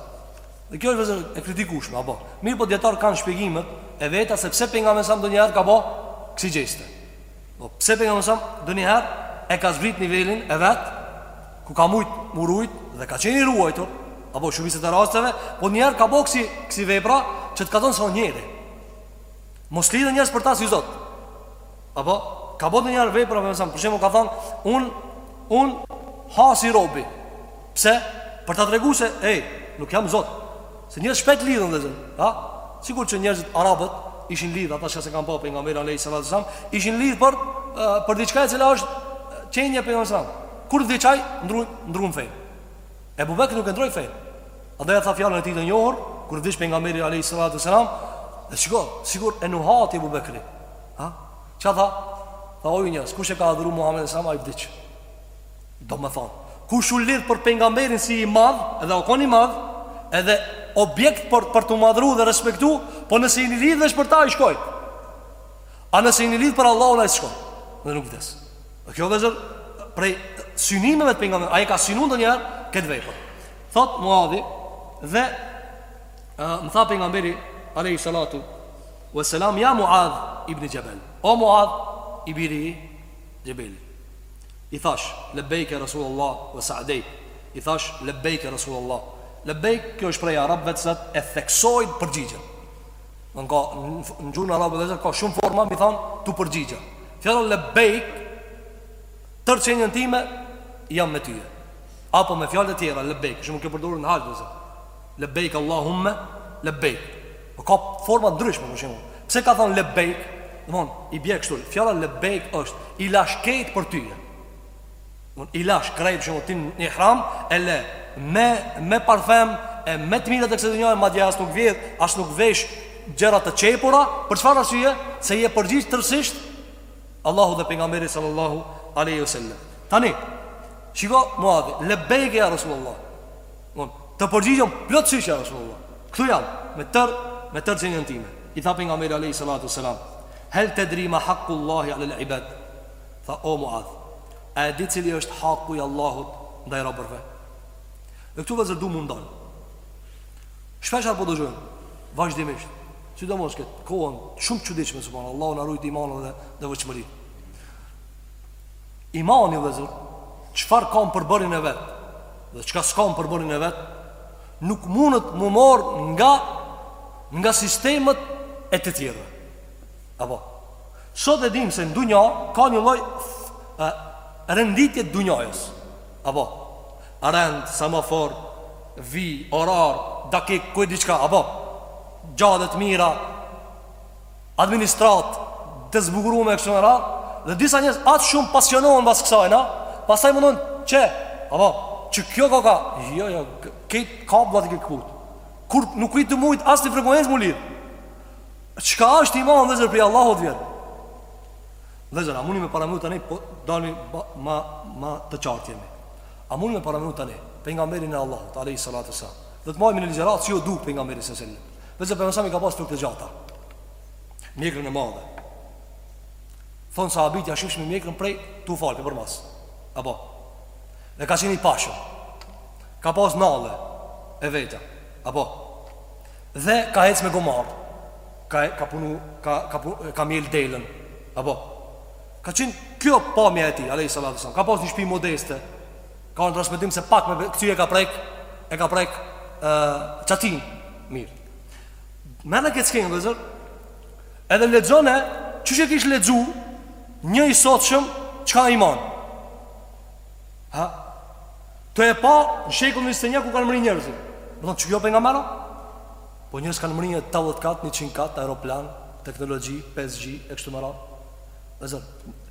S1: Dhe kjo është vllezër e kritikushme, apo. Mirëpo dijetarët kanë shpjegimet e veta se pse pejgamberi sallam ndonjëherë ka bo kësi gjeste. Po pse pejgamberi salam ndonjëherë e ka zbrit nivelin e vet ku ka mujt m'u rujt dhe ka qenë i ruajtur apo shumicën e rasteve, po ndonjëherë ka bo kësi kësi vepra që të kallxon se â njeri. Mos lidhen njerëz për ta si Zot. Apo ka bo ndonjëherë vepra pejgamberi salam, për shembull ka thënë un unë ha si robi. Pse? Për ta treguar se, ej, nuk jam Zot. Se njerëzit shpejt lidhen me të, ha? Sikur që njerëzit arabët ishin lidh ata që s'e kanë pa pejgamberin alayhis salam, ishin lidh për për diçka e cila është qenia e pejgamberit salam. Kur vdiq ai ndërruan ndërruan fe. Ebu Bekri nuk e ndërroi fe. Andaj e tha fjalën e tij të njohur kur vdiq pejgamberi alayhis salam, e shiko, sikur e nuhati Ebu Bekri. Ha? Çfarë tha? Tha o njerëz, kush e ka adhuruar Muhamedin salam ai vdiq. Domethënë, kush u lidh për Pejgamberin si i madh, edhe o kon i madh, edhe objekt për për t'u madhëru dhe respektu, po nëse jeni lidhë veç për ta ai shkoi. A nëse jeni lidhë për Allahun ai s'shkon. Dhe nuk vdes. Dhe kjo vllezër prej synimeve të pejgamberit, ai ka synuar ndonjëherë këtë vepër. Thot Muadhi dhe më tha pejgamberi alayhi salatu wa salam ja Muadh ibn Xhebel. O Muadh i biri i Xhebelit. I thashë, Lebejke ja Resulallah, ve Sa'dejk, I thashë, Lebejke ja Resulallah. Lebejk, kjo është shprehje e arabëve të cilat e theksojnë përgjigjen. Në, në gjuhën arabe ka shumë forma me thon t'u përgjigja. Fjala lebejk tërë qenien time jam me ty. Apo me fjalë të tjera lebejk, shumë kjo përdoret në haxh Lebejk Allahumme Lebejk po ka forma ndryshme për shembull. Pse ka thon Lebejk? Domthon i bie kështu. Fjala Lebejk është i lash krejt për ty. Domthon i lash krejt shembull ti në ihram e le me me parfem e me të mirat e kësaj dunjaje madje as nuk vesh, as nuk vesh gjëra të qepura, për çfarë arsye? Se i je përgjigj tërësisht Allahut dhe pejgamberit sallallahu alaihi wasallam. Tani, shiko Muadhi, Lebejk ya Rasulullah. Unë, të përgjigjëm plotësisht ja Rasulullah. Këtu jam, me tërë, me tërë qenien time. I tha pejgamberi alayhi salatu selam, "Hal tadri ma haqqu Allahi 'ala al-'ibad?" Tha, "O Muadh, a e di cili është haku i Allahut ndaj robërve?" Dhe këtu vëllezër du m'u ndal. Shpeshherë po dëgjojmë, vazhdimisht, sidomos këtë kohën shumë çuditshme subhanallahu na rujt imanin dhe devotshmërinë. Imani vëllezër çfarë ka në përbërjen e vet dhe çka s'ka në përbërjen e vet nuk mundet mu mor nga nga sistemet e të tjera. Apo sot e dimë se në dunja ka një lloj renditje të dunjasë. Apo rend, semafor, vi, orar, dakik, ku e di çka, apo xhade të mira, administratë të zbukurume e kështu me radhë dhe disa njerëz aq shumë pasionohen pas kësajna, pastaj mendon që, apo, që kjo koka, jo, jo, krejt kabllat i ke këput, kurrë nuk ki t'mujt asnjë frekuencë mu lidhë. Çka është iman, vëllezër, prej Allahut vjen. Vëllezër, a muni me paramenu tani, po dalim ma, ma të qartë jemi. A muni me paramenu tani, pejgamberin e Allahut, alejhi salatu selam. Dhe të majmë një ligjëratë, qysh o dukë pejgamberi selam Vëllezër pejgamberi selam ka pas flokë të gjata Mjekrën e madhe Thonë sahabët ja shifshim mjekrën prej Tu falë prej përmas Apo Dhe ka qenë i pashëm Ka pas nalle e veta Apo Dhe ka hec me gomar Ka, ka punu Ka, ka, punu, ka mjel delën Apo Ka qenë kjo pamja e tij alejhi salatu selam Ka pas një shpi modeste Ka në transmetim se pak me kcy e ka prek E ka prek çatinë Mirë Merrne këtë skenë vëllezër Edhe lexone Qysh e kish lexu Një i sotshëm Që s'ka iman Ha Tu e pa Në shekullin njëzet e një ku kanë mrri njerëzit Me thonë që ky pejgamber a Po njerëzit kanë mrri një tetëdhjetë kate Njëqind kate Aeroplan Teknologji 5G E kështu me radhë Vëllezër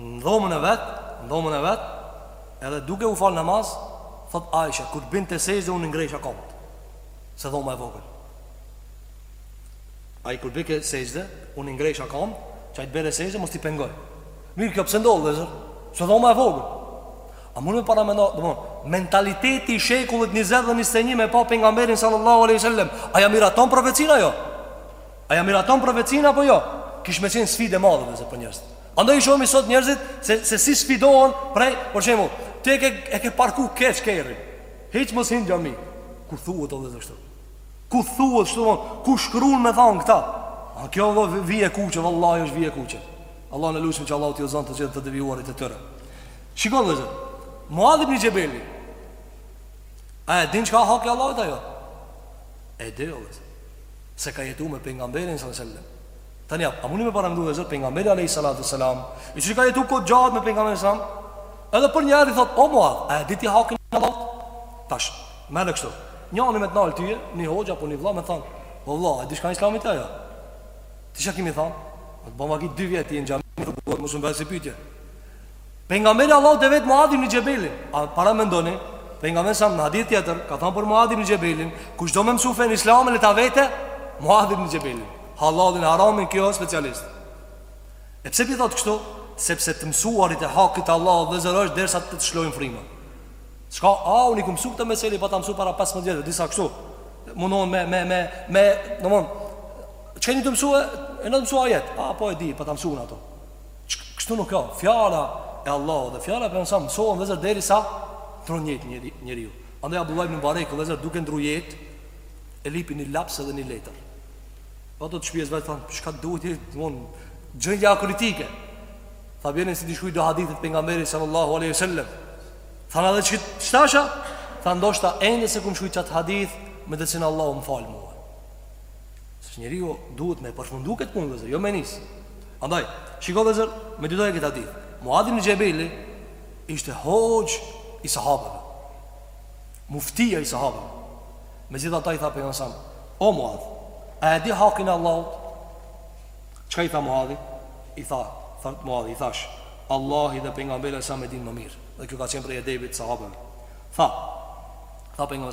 S1: Në dhomën e vet, në dhomën e vet, edhe duke u fal namaz, thotë Aisha, kur binte sexhde unë ngrejsha kamët, se dhoma e vogël. Ai kur bike sexhde, unë ngrejsha kamët, që ai të bere sexhde mos t'i pengoj. Mirë, kjo pse ndodh, vëzër? Se dhoma e vogël. A mun me paramendu, domthon, mentaliteti i shekullit 20 dhe 21 me pa pejgamberin sallallahu alaihi wasallam, a ja miraton profecinë ajo? A ja miraton profecinë apo jo? Kish me qenë sfidë e madhe vëzër për njerëzit. Andaj i shohim sot njerëzit se se si sfidohen prej, për shembull, ti e ke e ke parku keq kerrin. Hiç mos hin xhami. Ku thuhet është ashtu. Ku thuhet ashtu, ku shkruan me thon këta. A kjo është vijë e kuqe, vallahi është vijë e kuqe. Allahun e lutim që Allah t'i udhzon të gjithë të devijuarit e tyre. Shikoni vëzër, Muadh ibn Xhebeli, a e din çka hak i Allahut a jo? E di vëzër, se ka jetu me pejgamberin selem Tani a mundi me parandu dhe zër pengamberi Alehi Salatu Selam I që ka jetu kod gjatë me pengamberi Selam Edhe për njerë i thot O muad, a e diti hakin në valt Tash, me në kështu Njani me të nalë tyje, një hoqë apo një vla me than O vla, e dishka një islamit e jo Ti që kimi than Më të bëma ki dy vjetë i në gjami Më të bëma ki dy vjetë i në gjami Më të bëma ki dy vjetë i në gjami Pejgamberi Allahut e vet Muadh ibn Xhebelin A paramendoni Pejgamberi sa në hadith tjetër Ka thanë për Muadh ibn Xhebelin Kush do me mësu fenë islame le ta vete Muadh ibn Xhebelin Hallallin haramin kjo e specialist E pse po i thotë kështu Sepse të mësuarit e hakit Allahut vëzër është Dersa të t'lshojë fryma S'ka a unë e kom mësu këtë mesele Pata mësu para 15 vjete Disa kështu Munon me me me me domthon Çka një të mësu e Në të mësu a jetë A po e di Pata mësu në ato Kështu nuk ka. Fjala e Allahut dhe fjala e Pejgamberit sa mësohen vëzër derisa ndrron jetë njëri njeriu. Andaj Abdullah ibn Mubareku vëzër duke ndrru jetë e lipi një laps edhe një letër. Po ata t'shpisë vetë thon, çka t'duhet ty, domthon gjendja kritike. Tha bjeni se i shkruj do hadithe të pejgamberit sallallahu alaihi wasallam. Tha edhe qitash a? Tha ndoshta ende s'e kum shkruj qat hadith me të cilin Allahu më fal mua. Sepse njeriu duhet me përfundu këtë punë vëzër, jo me nis. Andaj, shiko vëzër, meditoje këtë hadith. Muadh ibn Xhebeli ishte hoxhë i sahabëve. Muftia i sahabëve. Me gjithë ata i tha Pejgamberi sam, o Muadh, a e di hakin e Allahut? Çka i tha Muadhi? I tha, tha Muadhi, i thash, Allahi dhe Pejgamberi sam e din më mirë. Dhe kjo ka qenë prej edebit sahabëve. Tha, tha pejga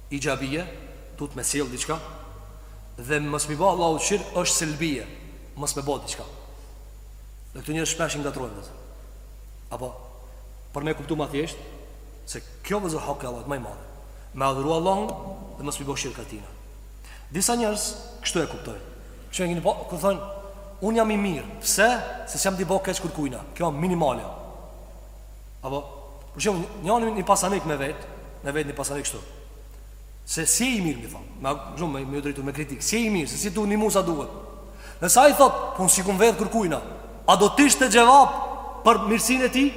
S1: ixhabije, duhet me sjell diçka dhe mos mi bo Allahut shirk është selbije, mos me bo diçka. Dhe këtu njerëz shpesh ngatrrojnë vëllezër. Apo për me kuptu ma thjesht se kjo vëllezër haki Allahut ma i madh. Me adhuru Allahun dhe mos mi bo shirk atina. Disa njerëz kështu e kuptojnë. Kështu e keni po, ky thotë un jam i mirë. Pse? Se s'jam tu i bo keq kërkujna. Kjo është minimale. Apo, për shembull, njani një pasanik me vet, me vet një pasanik shtu. Se s'je i mirë, mi thanë, me, shumë, me, me drejtu, me kritiku, s'je i mirë, se s'je tu ndihmu sa duhet. Nëse ai thotë, po unë s'i kom vjedh kërkujna, a do t'ishte xhevap për mirësinë e tij?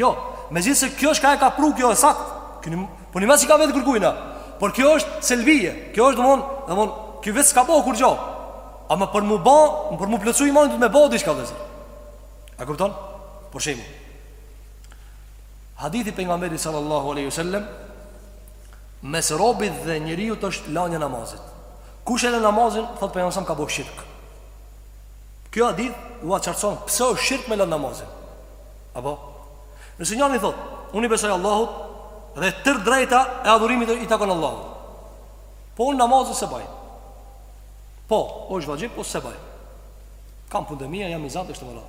S1: Jo, me gjithë se kjo çka e ka pru kjo e saktë, Këni, po nëse s'i ka vjedh kërkujna, por kjo është selbije, kjo është domethonë, domethonë, ky vetë s'ka bo kurgjo, ama për me bo, për me plotësu imanin, duhet me bo diçka vëllezër. A kupton? Për shembull. Hadithi pejgamberi sallallahu alaihi wasallam mes robit dhe njeriut është lanja e namazit. Kush e lan namazin, thot pejgamberi sa ka bo shirk. Kjo hadith ua qartëson pse është shirk me lan namazin. Apo Nëse njani thot, unë i besoj Allahut dhe tër drejta e adhurimit i takon Allahut. Po unë namazin s'e baj. Po, o është vaxhib, po s'e baj. Kam punë të mia, jam i zatet e tjera.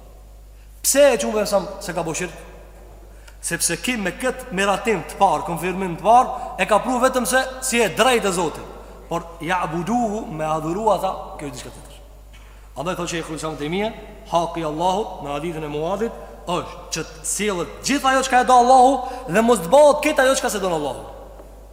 S1: Pse e qujm se ka bo shirk? Sepse ky me kët miratim të parë, konfirmim të parë, e ka pru vetëm se është e drejt e Zotit. Por ja'buduhu me adhuru ata, kjo është diçka tjetër. Andaj thotë Sheikhul Islam Tejmija, haki Allahut në hadithin e Muadhit është që të sjellet gjithë ajo çka e do Allahu dhe mos të bahet krejt ajo çka s'e don Allahu.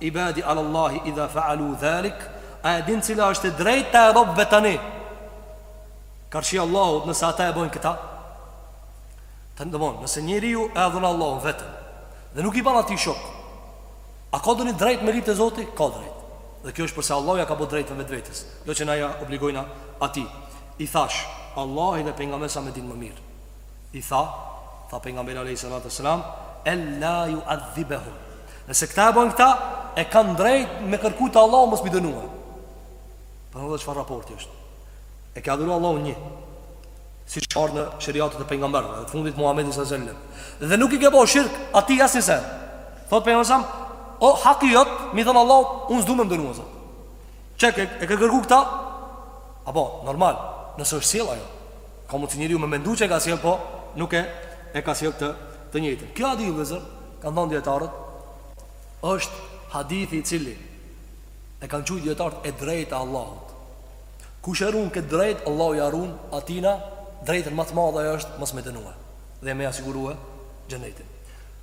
S1: Ibadi ala Allahi idha fa'alu dhalik A e din cila është e drejta e robëve tani Karshi Allahut nëse ata e bojnë këta Të ndëmon, nëse njeri ju e adhuna Allahun vetëm Dhe nuk i ban ati shok A ka do një drejt me rritë e zoti? Ka drejt Dhe kjo është përse Allah ja ka bo drejtën me drejtës Jo që na ja obligojna ati I thash, Allah i dhe pengamesa me din më mirë I tha, tha pejgamberi alejhi salatu selam, el la juadhibehum. Nëse këta e bojn këta, e kanë drejt me kërku te Allahu mos mi dënu. Pra edhe çfarë raporti është. E ke adhuru Allahun një, siç ka ardhë në sheriatet e pejgamberëve, dhe të fundit Muhammedit sellem. Dhe nuk i ke ba shirk atij asnjë sen. Thot pejgamberi, o haki yt, mi than Allahut, unë s'du me më dënu. Qek, e, e ke kërku këta? Apo, normal, nëse është sjell ajo. Ka mundësi njeriu me mendu që e ka sjellë, po nuk e ka sjellë të njëjtën. Kjo hadith vllezër, kanë thënë dijetarët, është hadithi i cili e kanë qujt dijetarët e drejtë e Allahut. Kush e ruan këtë të drejtë, Allahu ja ruan atina drejtën ma të madhe është mos me dënue dhe me ia sigurue xhenetin.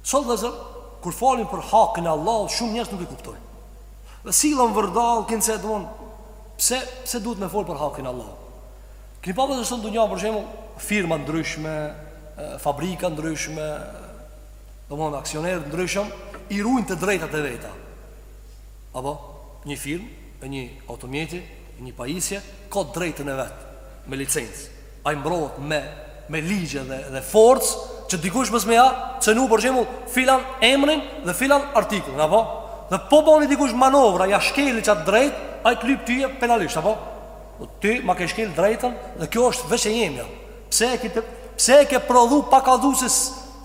S1: Sot vllezër, kur folim për hakin e Allahut, shumë njerëz nuk e kuptojnë. Dhe sillen vërdall, kinse thonë, pse pse duhet me fol për hakin e Allahut? Keni pa vllezër sot n'dunja, për shembull, firma të ndryshme, fabrika të ndryshme, domethënë aksionerë të ndryshëm, i rujnë të drejtat e veta. Apo, një firmë, e një automjeti, e një pajisje, ka drejtën e vet, me licencë. Ai mbrohet me, me ligje dhe, dhe forcë, që dikush mos me ja cenu për shembull filan emrin dhe filan artikullin, apo? Dhe po boni dikush manovra, ja shkeli çat të drejtë, ai t'lyp tyje penalisht, apo? Ty ma ke shkel drejtën dhe kjo është veç e jemja. Pse e ke pse e ke prodhu pa kallzu se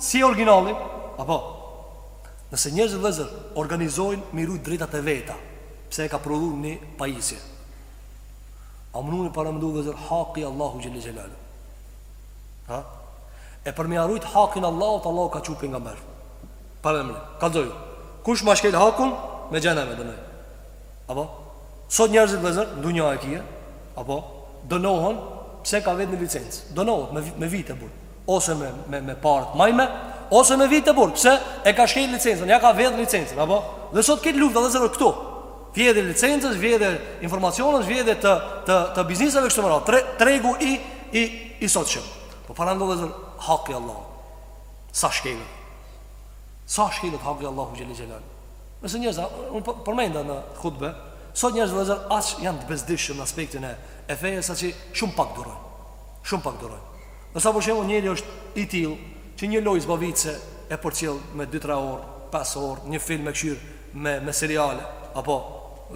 S1: si originali? Apo. Nëse njerëzit vllezër organizohen me rujt drejtat e veta, pse e ka prodhu një pajisje? A mun e paramendon vllezër haki i Allahut Xhele Xhelaluhu? Ha? E për me e rujt hakin, Allahu Teala ka çu pejgamberë. Paramendone. Kallzojnë. Kush ma shkel hakun me xhehenem e dënoj. Apo? Sot njerëzit vllezër, n'dunja e kije, apo? Dënohen, pse e ka vjedh një licencë. Dënohet me, me vite burg. Ose me, me, me pare t'majme, ose me vite burg. Pse e ka shkel licencën, ja ka vjedh licencën, apo? Dhe sot ke luftë, vllezër, për këtu. Vjedhje licencës, vjedhje informacioneve, vjedhje të, të, të bizneseve kështu me radhë. Tre, tregu i, i, i sotshëm. Po paramendo vllezër, haki i Allahut. Sa shkelet. Sa shkelet haki i Allahut xhele xhelal. E se njerëz, unë e, përmenda në hutbe, sot njerëz vllezër aq janë të bezdishëm në aspektin e e fesë sa që shumë pak durojnë. Shumë pak durojnë. Derisa për shembull njeri është i tilë që një lojë zbavitëse e përcjell me 2-3 orë, 5 orë, një film e këqyr me, me seriale, apo,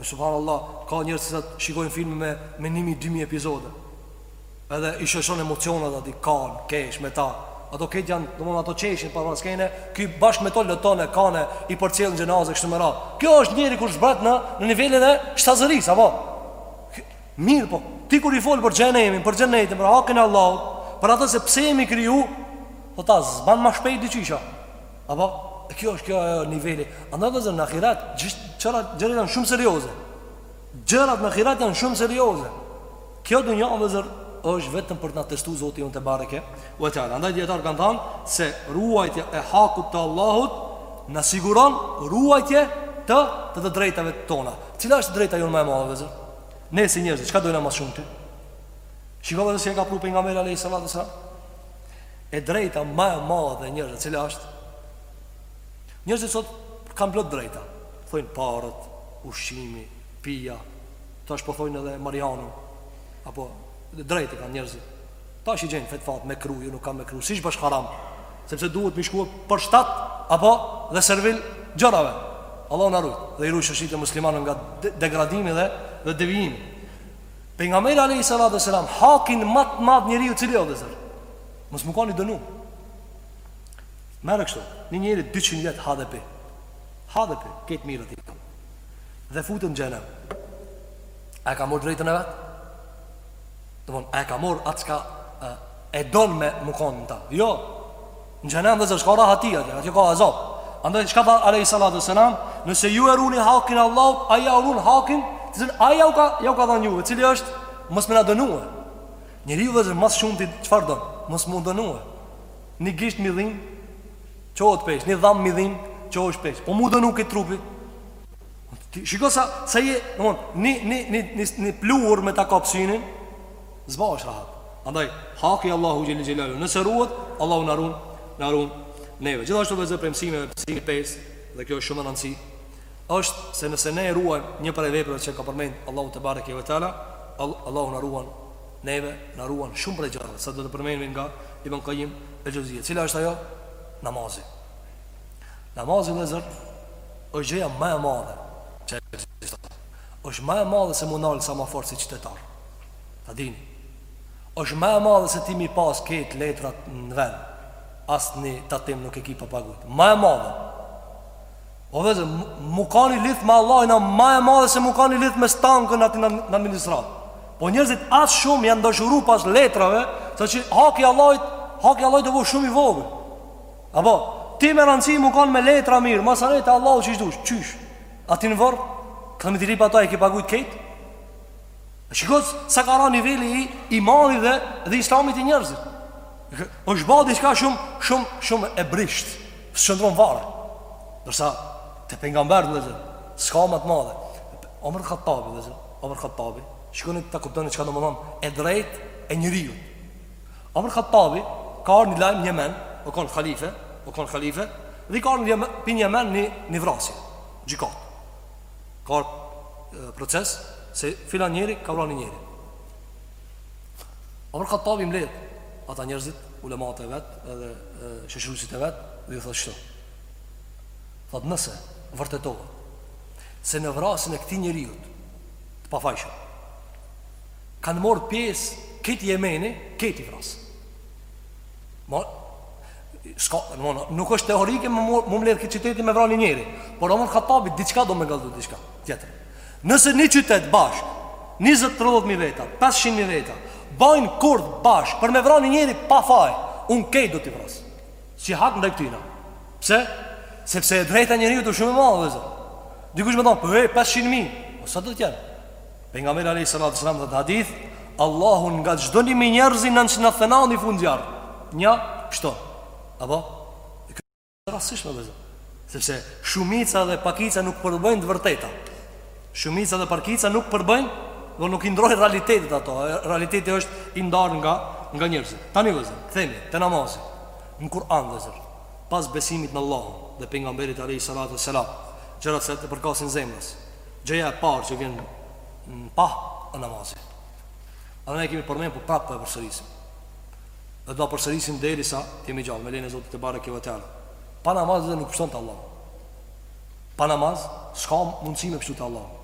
S1: subhanallah, ka njerëz që shikojnë filma me, me 1.000-2.000 epizode. Edhe i shoshon emocionet ati Kanë, kesh, me ta Ato që janë, domethënë ato qeshin Prapa skene, ky bashkë me to loton e kane I përcjell në xhenaze e kështu me radhë Kjo është njeri kur zbret në, në nivelin e shtazërisë Apo Mirë po, ti kur i fol për xhehenemin, për xhenetin, për hakin e Allahut Për ato se pse jemi kriju Po ta zbon ma shpejt diqysh Apo E kjo është kjo ai niveli Andaj vllezër në ahiret Gjërat gjërat janë shumë serioze Gjërat në ahiret janë shumë serioze. Kjo dunja o vëllezër është vetëm për të na testu Zoti jonë tebareke ue teala. Andaj dijetarët kanë thanë se ruajtja e hakut të Allahut na siguron ruajtje të të, të drejtave tona. Cila është e drejta jonë ma e madhe vëllezër? Ne si njerëz, çka dojmë më së shumti? Shiko vëllezër se ç'ka pru pejgamberi alayhi salatu wasalam. E drejta ma e madhe e njerëzve, cila është? Njerëzit sot kanë plot të drejta. Thojnë paret, ushqimi, pija, tash po thojnë edhe marihuanën, apo, të drejtë kanë njerëzit. Tash i gjejnë fetvat mekruh, jo nuk ka, mekruh, s'ish bash haram, sepse duhet mi shkuar për shtat apo dhe servil gjërave. Allahu na ruajt dhe i ruajt shoqëritë e muslimanëve nga degradimi dhe dhe devijimi. Pejgamberi alayhi salatu wasalam hakin ma të madh njeriu cili osht vëllezër. Mos me kon i dënu. Merre kështu, një njeri dyqind vjet ha dhe pi. Ha dhe pi, krejt të mirat i ka. Dhe futet n'xhehenem. A e ka marrë të drejtën e vet? Domthon, a e ka marrë atë çka e don me u knaq me ta? Jo. Në xhehenem vëllezër s'ka rahati atje, atje ka azab. Andaj çka tha alayhi salatu wasalam, nëse ju e runi hakin e Allahut, ai jau run hakin, të cilin ai jau ka jau ka dhënë juve, cili është mos me na dënuar. Njeriu vëllezër më së shumti çfarë don? Mos me u dënuar. Një gisht me i dhimt Çohet peshë Një dhamb me i dhimt Çohesh peshë Po mu dënu krejt trupi Shiko sa Sa je Një një një një një pluhur me ta kap synin S'bahesh rahat Andaj Haki Allahut xhele xhelaluhu Nëse ruhet Allahu na run Na run Neve Gjithashtu vëllezër përmsimi mësimi i pestë Dhe kjo është shumë me rëndësi është se nëse ne e ruajmë një prej veprave që e ka përmend Allahu tebareke ve teala Allahu na ruan Neve na ruan prej shumë gjërave, siç do të përmendim nga Ibn Kajjim el-Xheuzije. Cila është ajo? Namazi. Namazi vëllezër është gjëja më e madhe që ekziston. Është më e madhe se mu ndal në semafor si qytetar. Ta dini. Është më e madhe se ti mi pas krejt letrat në vend. Asnjë tatim nuk e ki pa pagujt. Më e madhe. O vëllezër, me u kan i lidht me Allahin ma e madhe se me u kan i lidht me strankën aty në, në administrat. Po njerëzit aq shumë janë dashuru pas letrave, sa që haki i Allahit, haki i Allahit o bo shumë i vogël. Apo, ti me rëndësi me u kan me letra mirë, masanej te Allahu qysh t'dush, qysh, aty në vorr, këthëm i të lipa ta e ki pagujt krejt. Shiko, sa ka ra niveli i imanit dhe, dhe islamit te njerëzit. Osht ba diçka shumë, shumë, shumë e brishtë. S'qëndron fare. Ndërsa te pejgamberi vëllezër, s'ka më të madhe. Omer Khattabi vëllezër, Omer Khattabi, shikoni ta kuptoni çka do të thonë e drejtë e njeriu. Omer Khattabit i ka ardhur ni lajm në Jemen, u kon halife, u kon halife, dhe ka ardhur pi Jemen ni ni vrasje, gjykat. Ka ardhur proces se filan njeri ka vra ni njeri. Omer Khattabi mbledh ata njerëzit, ulemat e vet, edhe shoqëruesit e vet, dhe i thotë kështu. Thotë nëse vërtetohet se në vrasjen e këtij njeriu të pafajshëm kanë marrë pjesë kejt Jemeni, kejt i vras. S'ka, nuk është teorike me u mbledh kejt qyteti me vra ni njeri, por Omer Khattabi diçka do me kallzu diçka tjetër. Nëse një qytet bashkë, njëzet tridhjetë mijë veta, pesëqind mijë veta, bajnë kurth bashkë për me vra një njeri pa faj, unë kejt do t'i vras. Si hak ndaj këtyna. Pse? Sepse e drejta e njeriut është shumë e madhe, vëllezër. Dikush me thonë, po 500 mijë, po sa do të jenë? Pejgamberi alayhis salatu sallam në hadith, Allahu nga çdo një mijë njerëzi 999 i fut n'zjarr. Një, kështu. Apo? Rastësisht me vëllezër. Sepse shumica dhe pakica nuk përbëjnë të vërteta. Shumica dhe pakica nuk përbëjnë, po nuk i ndrojnë realitetet ato. Realiteti është i ndarë nga nga njerëzit. Tani vëllezër, kthehemi te namazi. Në Kur'an vëllezër, pas besimit në Allah dhe pejgamberit alayhi salatu wassalam, gjërat që i përkasin zemrës. Gjëja e parë që vjen në pah namazi. Ne kemi përmend po prapë po e përsërisim. dhe do ta përsërisim derisa të jemi gjallë me lejen e Zotit te bareke ve teala. Pa namaz ti nuk pshton te Allahu. Pa namaz s'ka mundësi me pështu te Allahu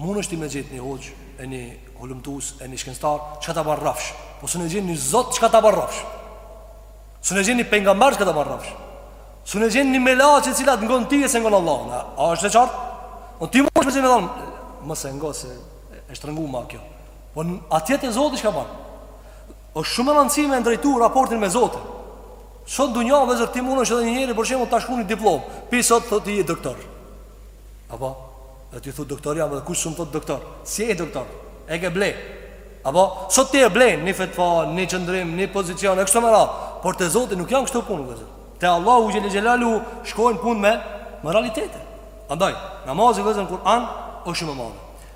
S1: Mundesh ti me gjet një hoxhë E një hulumtus, e një shkenctar Që ta ban rrafsh Po s'mun gjen një zot që ta ban rrafsh S'mun gjen një pejgamber që ta ban rrafsh S'mun gjen një melaqe cila t'ngon ty e s'e ngon Allahun, A është e qartë? Në ti mund është me gjithë me thonë Më se në gënë se e shtërëngu ma kjo Po në atjet e zot që ka barë Është shumë e rëndësishme me drejtu raportin me Zotin. Sot n'dunja vëllezër ti mundesh edhe një njeri për shembull ta shkru ni diplom. Po sot thotë ti je doktor. Apo e ti thotë doktor jam edhe kush shumë thotë doktor. Si je doktor? E ke ble. Apo sot ti e blen ni fetva, ni qendrim, ni pozicion, e kështu me radh. Por te Zoti nuk janë kështu punët vëllezër. Te Allahu xhel xelalu shkojnë punët me realitete. Andaj, namazi vëllezër n'Kur'an është shumë e madhe.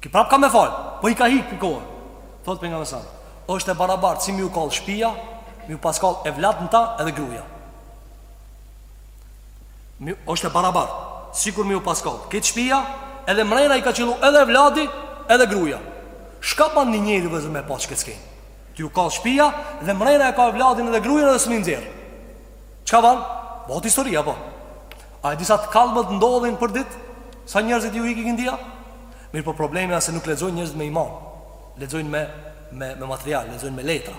S1: Ki prap ka me fal, po i ka hik në kohë. Thot pejgamberi sa, është e barabartë si me ju kall shpia, me ju pas kall evladi n'ta edhe gruaja. Mi është e barabartë, sikur me ju pas kall këtë shpia, edhe mrena i ka qellu edhe evladi, edhe gruaja. Shka ban një njeri vllezër me e pa këtë skenë? T'i ju kall shpia dhe mrena e ka evladin edhe gruen edhe s'mun i nxjerr. Çka ban? Bohet histori, apo. A e di sa të kallmet ndodhin për ditë? Sa njerëzit ju hik ikindia? Mirë po problemi është se nuk lexojnë njerëzit me iman. Lexojnë me, me, me material, lexojnë me letra.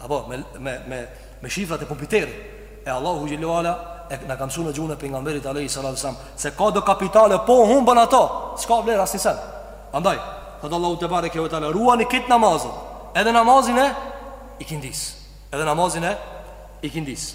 S1: Apo, me, me, me, me shifrat e kompjuterit. E Allahu xhele ve ala na ka msu në gjuhën e pejgamberit alejhi salatu selam. Se ka do kapitale, po u humbën ato. Ska vlerë asnjë sen. Andaj, thotë Allahu tebareke ve teala, ruani këtë namazin. Edhe namazin e ikindis. Edhe namazin e ikindis.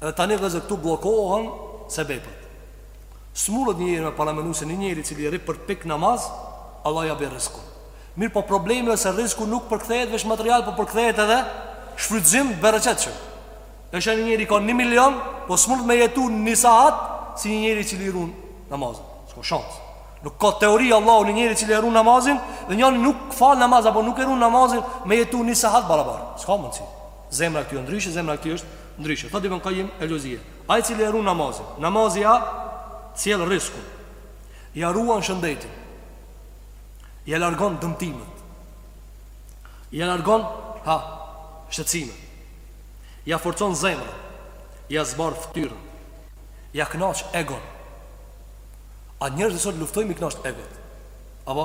S1: Edhe tani vllezër këtu bllokohen sebepet. S'munet një njeri me paramenu se një njeri i cili rri përpikë n'namaz, Allahu ja bjen rizkun. Mirë po problemi është se rizku nuk përkthehet veç material, po përkthehet edhe shfrytëzim, bereqet. E sheh një njeri i ka një milion, po s'munet me jetu një sahat si një njeri i cili e run namazin. Ska shans. Nuk ka teori Allahu një njeri i cili e run namazin dhe njani nuk fal namaz apo nuk e run namazin me jetu një sahat barabar. Ska mundësi. Zemra e këtij është ndryshe, zemra e këtij është ndryshe. Thotë Ibn Kajim el-Xheuzije, ai i cili e ruan namazin, namazi ja sjell rizkun, ja ruan shëndetin, ja largon dëmtimet, ja largon ha shqetësimet, ja forcon zemrën, ja zbardh fytyrën, ja kënaq egon. A njerëzit sot luftojnë me kënaq egon? Apo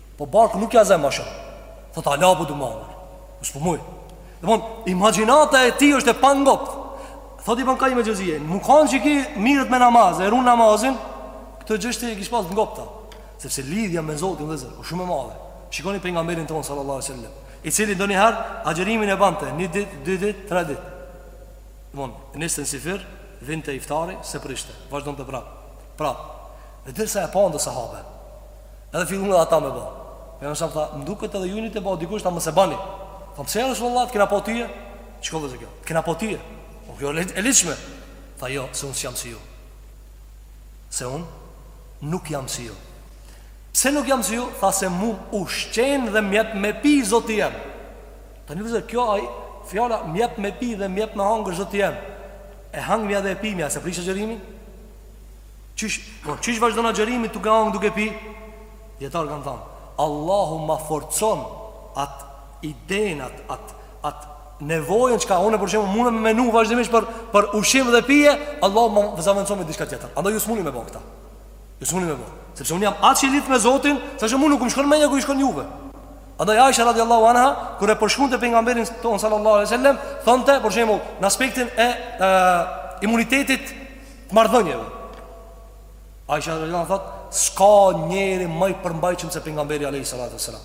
S1: Po barku nuk ja zë më shumë. Thot hala po du me marr. Ma s'po muj. Domthon imagjinata e tij është e pangop. Thot Ibn Kajim Xheuzije, me kanë që ky merret me namaz, e run namazin, këtë çështje e kish pas ngopta. Sepse lidhja me Zotin vllezër është shumë e madhe. Shikoni pejgamberin ton sallallahu alaihi wasallam, i cili ndonjëherë agjerimin e bante një ditë, dy ditë, tre ditë. Domthon, niste n'syfyr, vinte iftari, se prishte, vazhdonte prap. Prap. Dhe derisa e pa do sahabe, Edhe filluan edhe ata me bë. Pejgamberi sa tha, "Më duket edhe ju jeni tu e bë dikush, tha mos e bani." Po pse ja Resulullah, t'kena pa tyje? Çka vllezër kjo? T'kena pa tyje. Po kjo e ligjshme. Tha jo, se unë s'jam si ju. Se unë nuk jam si ju. Pse nuk jam si ju? Tha se mu m'ushqen dhe m'jep me pi zoti jem. Tani vllezër kjo a fjala m'jep me pi dhe m'jep me hangër zoti jem. E hangmja dhe e pimja, s'e prish agjërimin? Qysh, po qysh vazhdon agjërimi duke hangë duke pi? Dijetarët kanë thanë, Allahu ma forcon atë idenë, atë, atë, atë nevojën çka unë për shembull munem me menu vazhdimisht për, për ushim dhe pije, Allahu ma zavenëson me diçka tjetër. Andaj ju s'muni me bo këta. Ju s'muni me bo. Sepse unë jam aq i lidht me Zotin, saqë mu nuk më shkon menja ku i shkon juve. Andaj Aisha radiallahu anha, kur e përshkrunte pejgamberin tonë sallallahu alejhi ve sellem, thonte, për shembull, në aspektin e, e imunitetit Të marrëdhënieve. Aisha radhiyallahu anha thotë, s'ka njeri më i përmbajtshëm se pejgamberi alayhi salatu wasalam.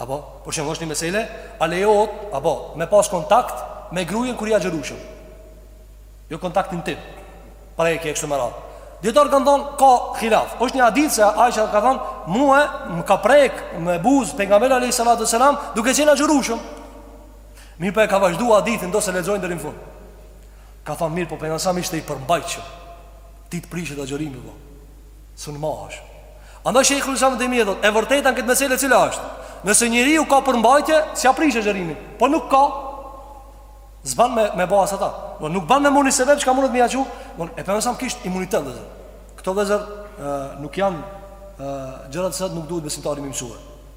S1: Apo, për shembull është një mesele, a lejohet apo me pas kontakt me gruajën kur je agjërushëm. Jo kontakt intim. Prekje e kështu me radhë. Dijetarët kanë thonë, ka khilaf është një hadith se Aisha ka thonë Mue më ka prek me buz pejgamberi alayhi salatu selam Duke qenë agjërushëm Mirëpo e ka vazhdu hadithin Do s'e lexojnë deri n'fund Ka thonë mirëpo pejgamberi alejhi selam ishte i përmbajtshëm Ty të prishet agjërimi apo S'un mahesh Andaj Shejhul Islam Ibn Tejmije thotë E vërteta n'këtë mesele cila është Nëse njeriu ka përmbajtje S'ia prish agjërimin Po nuk ka S'ban me, me ba asë ata po Nuk ban me bo ni asi vepër çka mundet me ia çu apo E pejgamberi alejhi selam kishte imunitet vllezër Këto vllezër nuk janë Gjërat se nuk duhet besimtari m'i mësue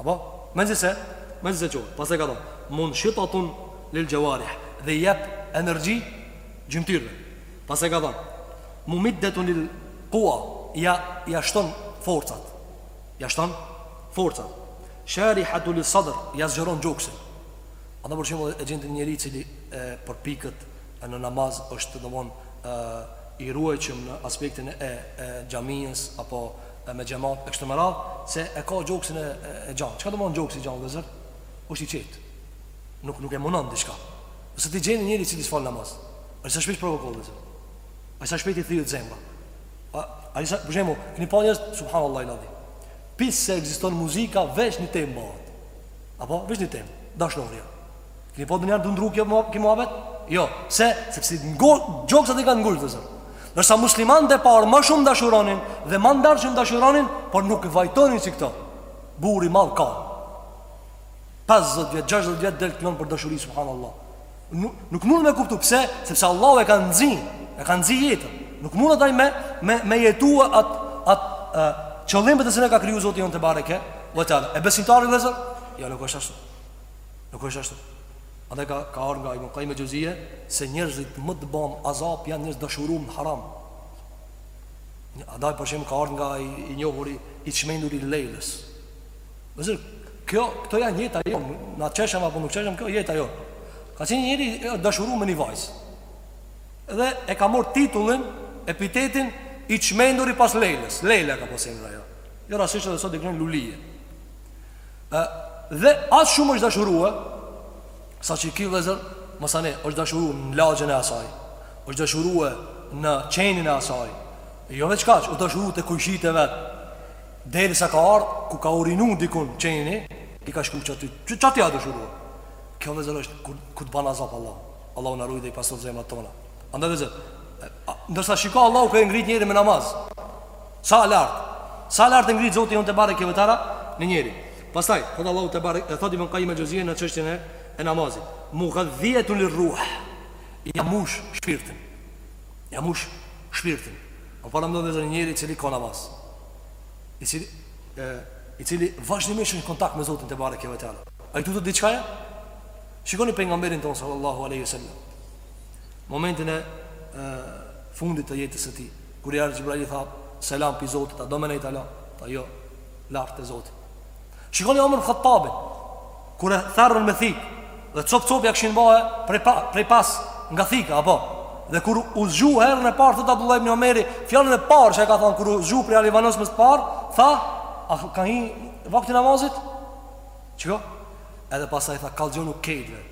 S1: Apo? Mezi se, mezi se çohet, pastaj ka thënë, Munshitatun lil jawarih, dhe i jep energji gjymtyrëve. Pastaj ka thënë, Mumiddatun lil quwa, ia ia shton forcat. Ia shton forcat. Sharihatun lis sadr, ia zgjeron gjoksin. Andaj për shembull e gjen ti njeri i cili i përpikët në namaz është domethonë i ruajtshëm në aspektin e e xhamisë apo e me xhemat e kështu me radhë se e ka gjoksin e e gjanë. Çka do të thonë gjoksi i gjanë vllezër? Është i qetë. Nuk nuk e mundon diçka. Ose ti gjen ni njeri i cili s'fal namaz. Ai sa shpejt provokohet vllezër. Ai sa shpejt i thyhet zemra. A, ai sa për shembull, keni pa njerëz subhanallahu el adhim. Prej se ekziston muzika veç ni temë bahet. Apo veç ni temë, dashnorja. Ke po dunjan të ndru kjo ki muhabet? Jo, pse, sepse i ngusht, gjoksat i kanë ngusht vllezër. Ndërsa muslimanët e parë, ma shumë dashuronin dhe ma ndershëm dashuronin, por nuk vajtonin si këto. Burri madh ka 50 vjet, 60 vjet del knon për dashuri, subhanallah. Nuk, nuk mund me kuptu, pse? Sepse Allahu e ka nxi, e ka nxi jetën. Nuk mundet ai me, me, me jetu atë at, at, qëllim me të cilin e ka kriju Zoti jonë tebareke ve teala. E besimtari vllezër? Ja, jo, nuk është ashtu. Nuk është ashtu. Andaj ka ka ardhur nga Ibn Qayyim al-Juzijje se njerëzit më të bam azap janë njerëzt e dashurum në haram. Andaj për shembull ka ardhur nga i, i njohuri i çmendur i Lejlës. Vëllezër, kjo këto janë jeta jonë, a çeshëm apo nuk çeshëm, kjo jeta jonë. Ka qenë njeri i dashurum me një vajzë. Dhe e ka marr titullin, epitetin i çmenduri pas Lejlës. Lejla e ka pasur emrin ajo. Jo rastisht edhe sot e gjen Lulije. E, dhe aq shumë është dashurue, saqë ky vëllezër, mësa në, është dashurue në lagjën e asaj, është dashurue në qenin e asaj, jo veç kaq, u dashurue te kojshitë e vet, derisa ka ardhë, ku ka urinu dikun qeni, i ka shku qaty, qaty u dashurue. Kjo vëllezër është, kur të ban azap Allah, Allahu na rujtë dhe i pastroftë zemrat tona. Andaj vëllezër, ndërsa shiko Allahu ka e ngrit njerin me namaz, Sa lart Sa lart e ngrit Zoti jonë te bareke ve teala një njeri. Pastaj thot Allahu te bareke e thot Ibn Qayyim al-Juzijje në çështjen e e namazit, mughadhiyatun lir-ruh. Ja mush shpirtin. Ja mush shpirtin. Po paramendo vëllezër njeri i cili ka namaz. I cili e i cili vazhdimisht në kontakt me Zotin te bareke ve teala. Ai thotë diçka ja? Shikoni pejgamberin ton sallallahu alaihi wasallam. Momentet e fundit të jetës së tij. Kur i erdh Xhibraili i tha, Selam prej Zotit, a do me nejt hala? Tha jo, lart te Zoti. Shikoni Omer Khattabin, kur e therrën me thik, dhe cop cop e kishin ba prej, pa, prej pas nga thika, apo? Dhe kur u zgju herën e parë, thot Abdullah ibn Omeri, fjalën e parë që e ka thonë, kur u zgju prej alivanosmes së parë, tha, a ka hi vakti namazit? Shiko? Edhe pastaj tha, kallxonu krejtve,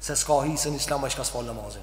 S1: se s'ka hise në islam ai çka s'fal namazin.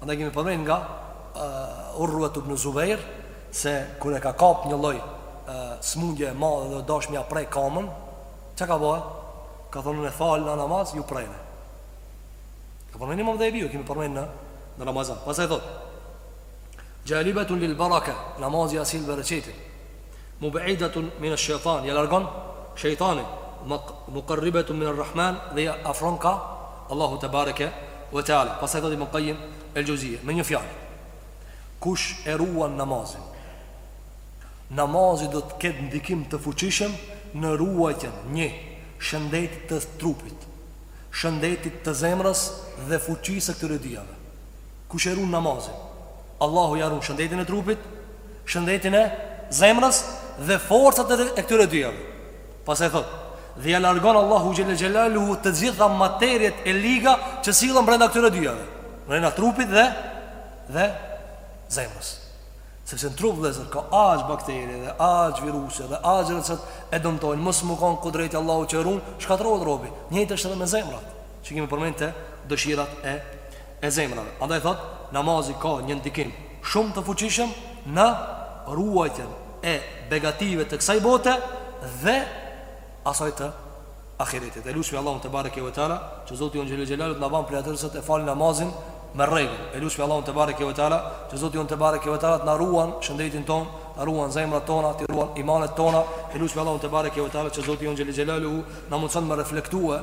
S1: Andaj kemi përmend nga uh, Urve ibn Zubejr se kur e ka kap një lloj uh, smundje e madhe dhe u dasht me ia pre kamën, çka ka ba? Ka thonë unë fal namaz, ju preni. E ka përmend Imam Dhehebiu, kemi përmend në në Ramazan. Pastaj thotë Jalibatun lil baraka, namazi ia sjell bereqetin. Mub'idetun min esh-shejtan, ia largon shejtanin, wa muqarribetun min er-Rahman, dhe ia afron ka Allahu te bareke we teala. Pastaj thotë Ibn Qayyim el-Juzijje, me një fjalë, kush e ruan namazin, namazi do të ketë ndikim të fuqishëm në ruajtjen, një, shëndetit të trupit, shëndetit të zemrës dhe fuqisë së këtyre dyjave. Kush e run namazin, Allahu ja run shëndetin e trupit, shëndetin e zemrës dhe forcat e këtyre dyjave. Pastaj thotë, dhe ja largon Allahu xhele xhelaluhu të gjitha materiet e liga që sillen brenda këtyre dyjave. Brenda trupit dhe, dhe zemrës. Sepse në trup vllezër ka aq bakterie dhe aq viruse dhe aq që e dëmtojnë Mos me kon kudreti Allahut që run, shkatrrohet robi Njëjtë është edhe me zemrat Që kemi përmend te dëshirat e e zemrave. Andaj thotë, namazi ka një ndikim shumë të fuqishëm në ruajtjen e begative të kësaj bote dhe asaj të ahiretit. E lusim Allahun tebareke ve teala, që Zoti jonë xhele xhelaluhu t'na bën prej atyre që e falin namazin me rregull. E lusim Allahun tebareke ve teala, që Zoti jonë tebareke ve teala të na ruan shëndetin tonë, na ruan zemrat tona, t'i ruan imanet tona. E lusim Allahun tebareke ve teala, që Zoti jonë xhele xhelaluhu na mundëson me reflektue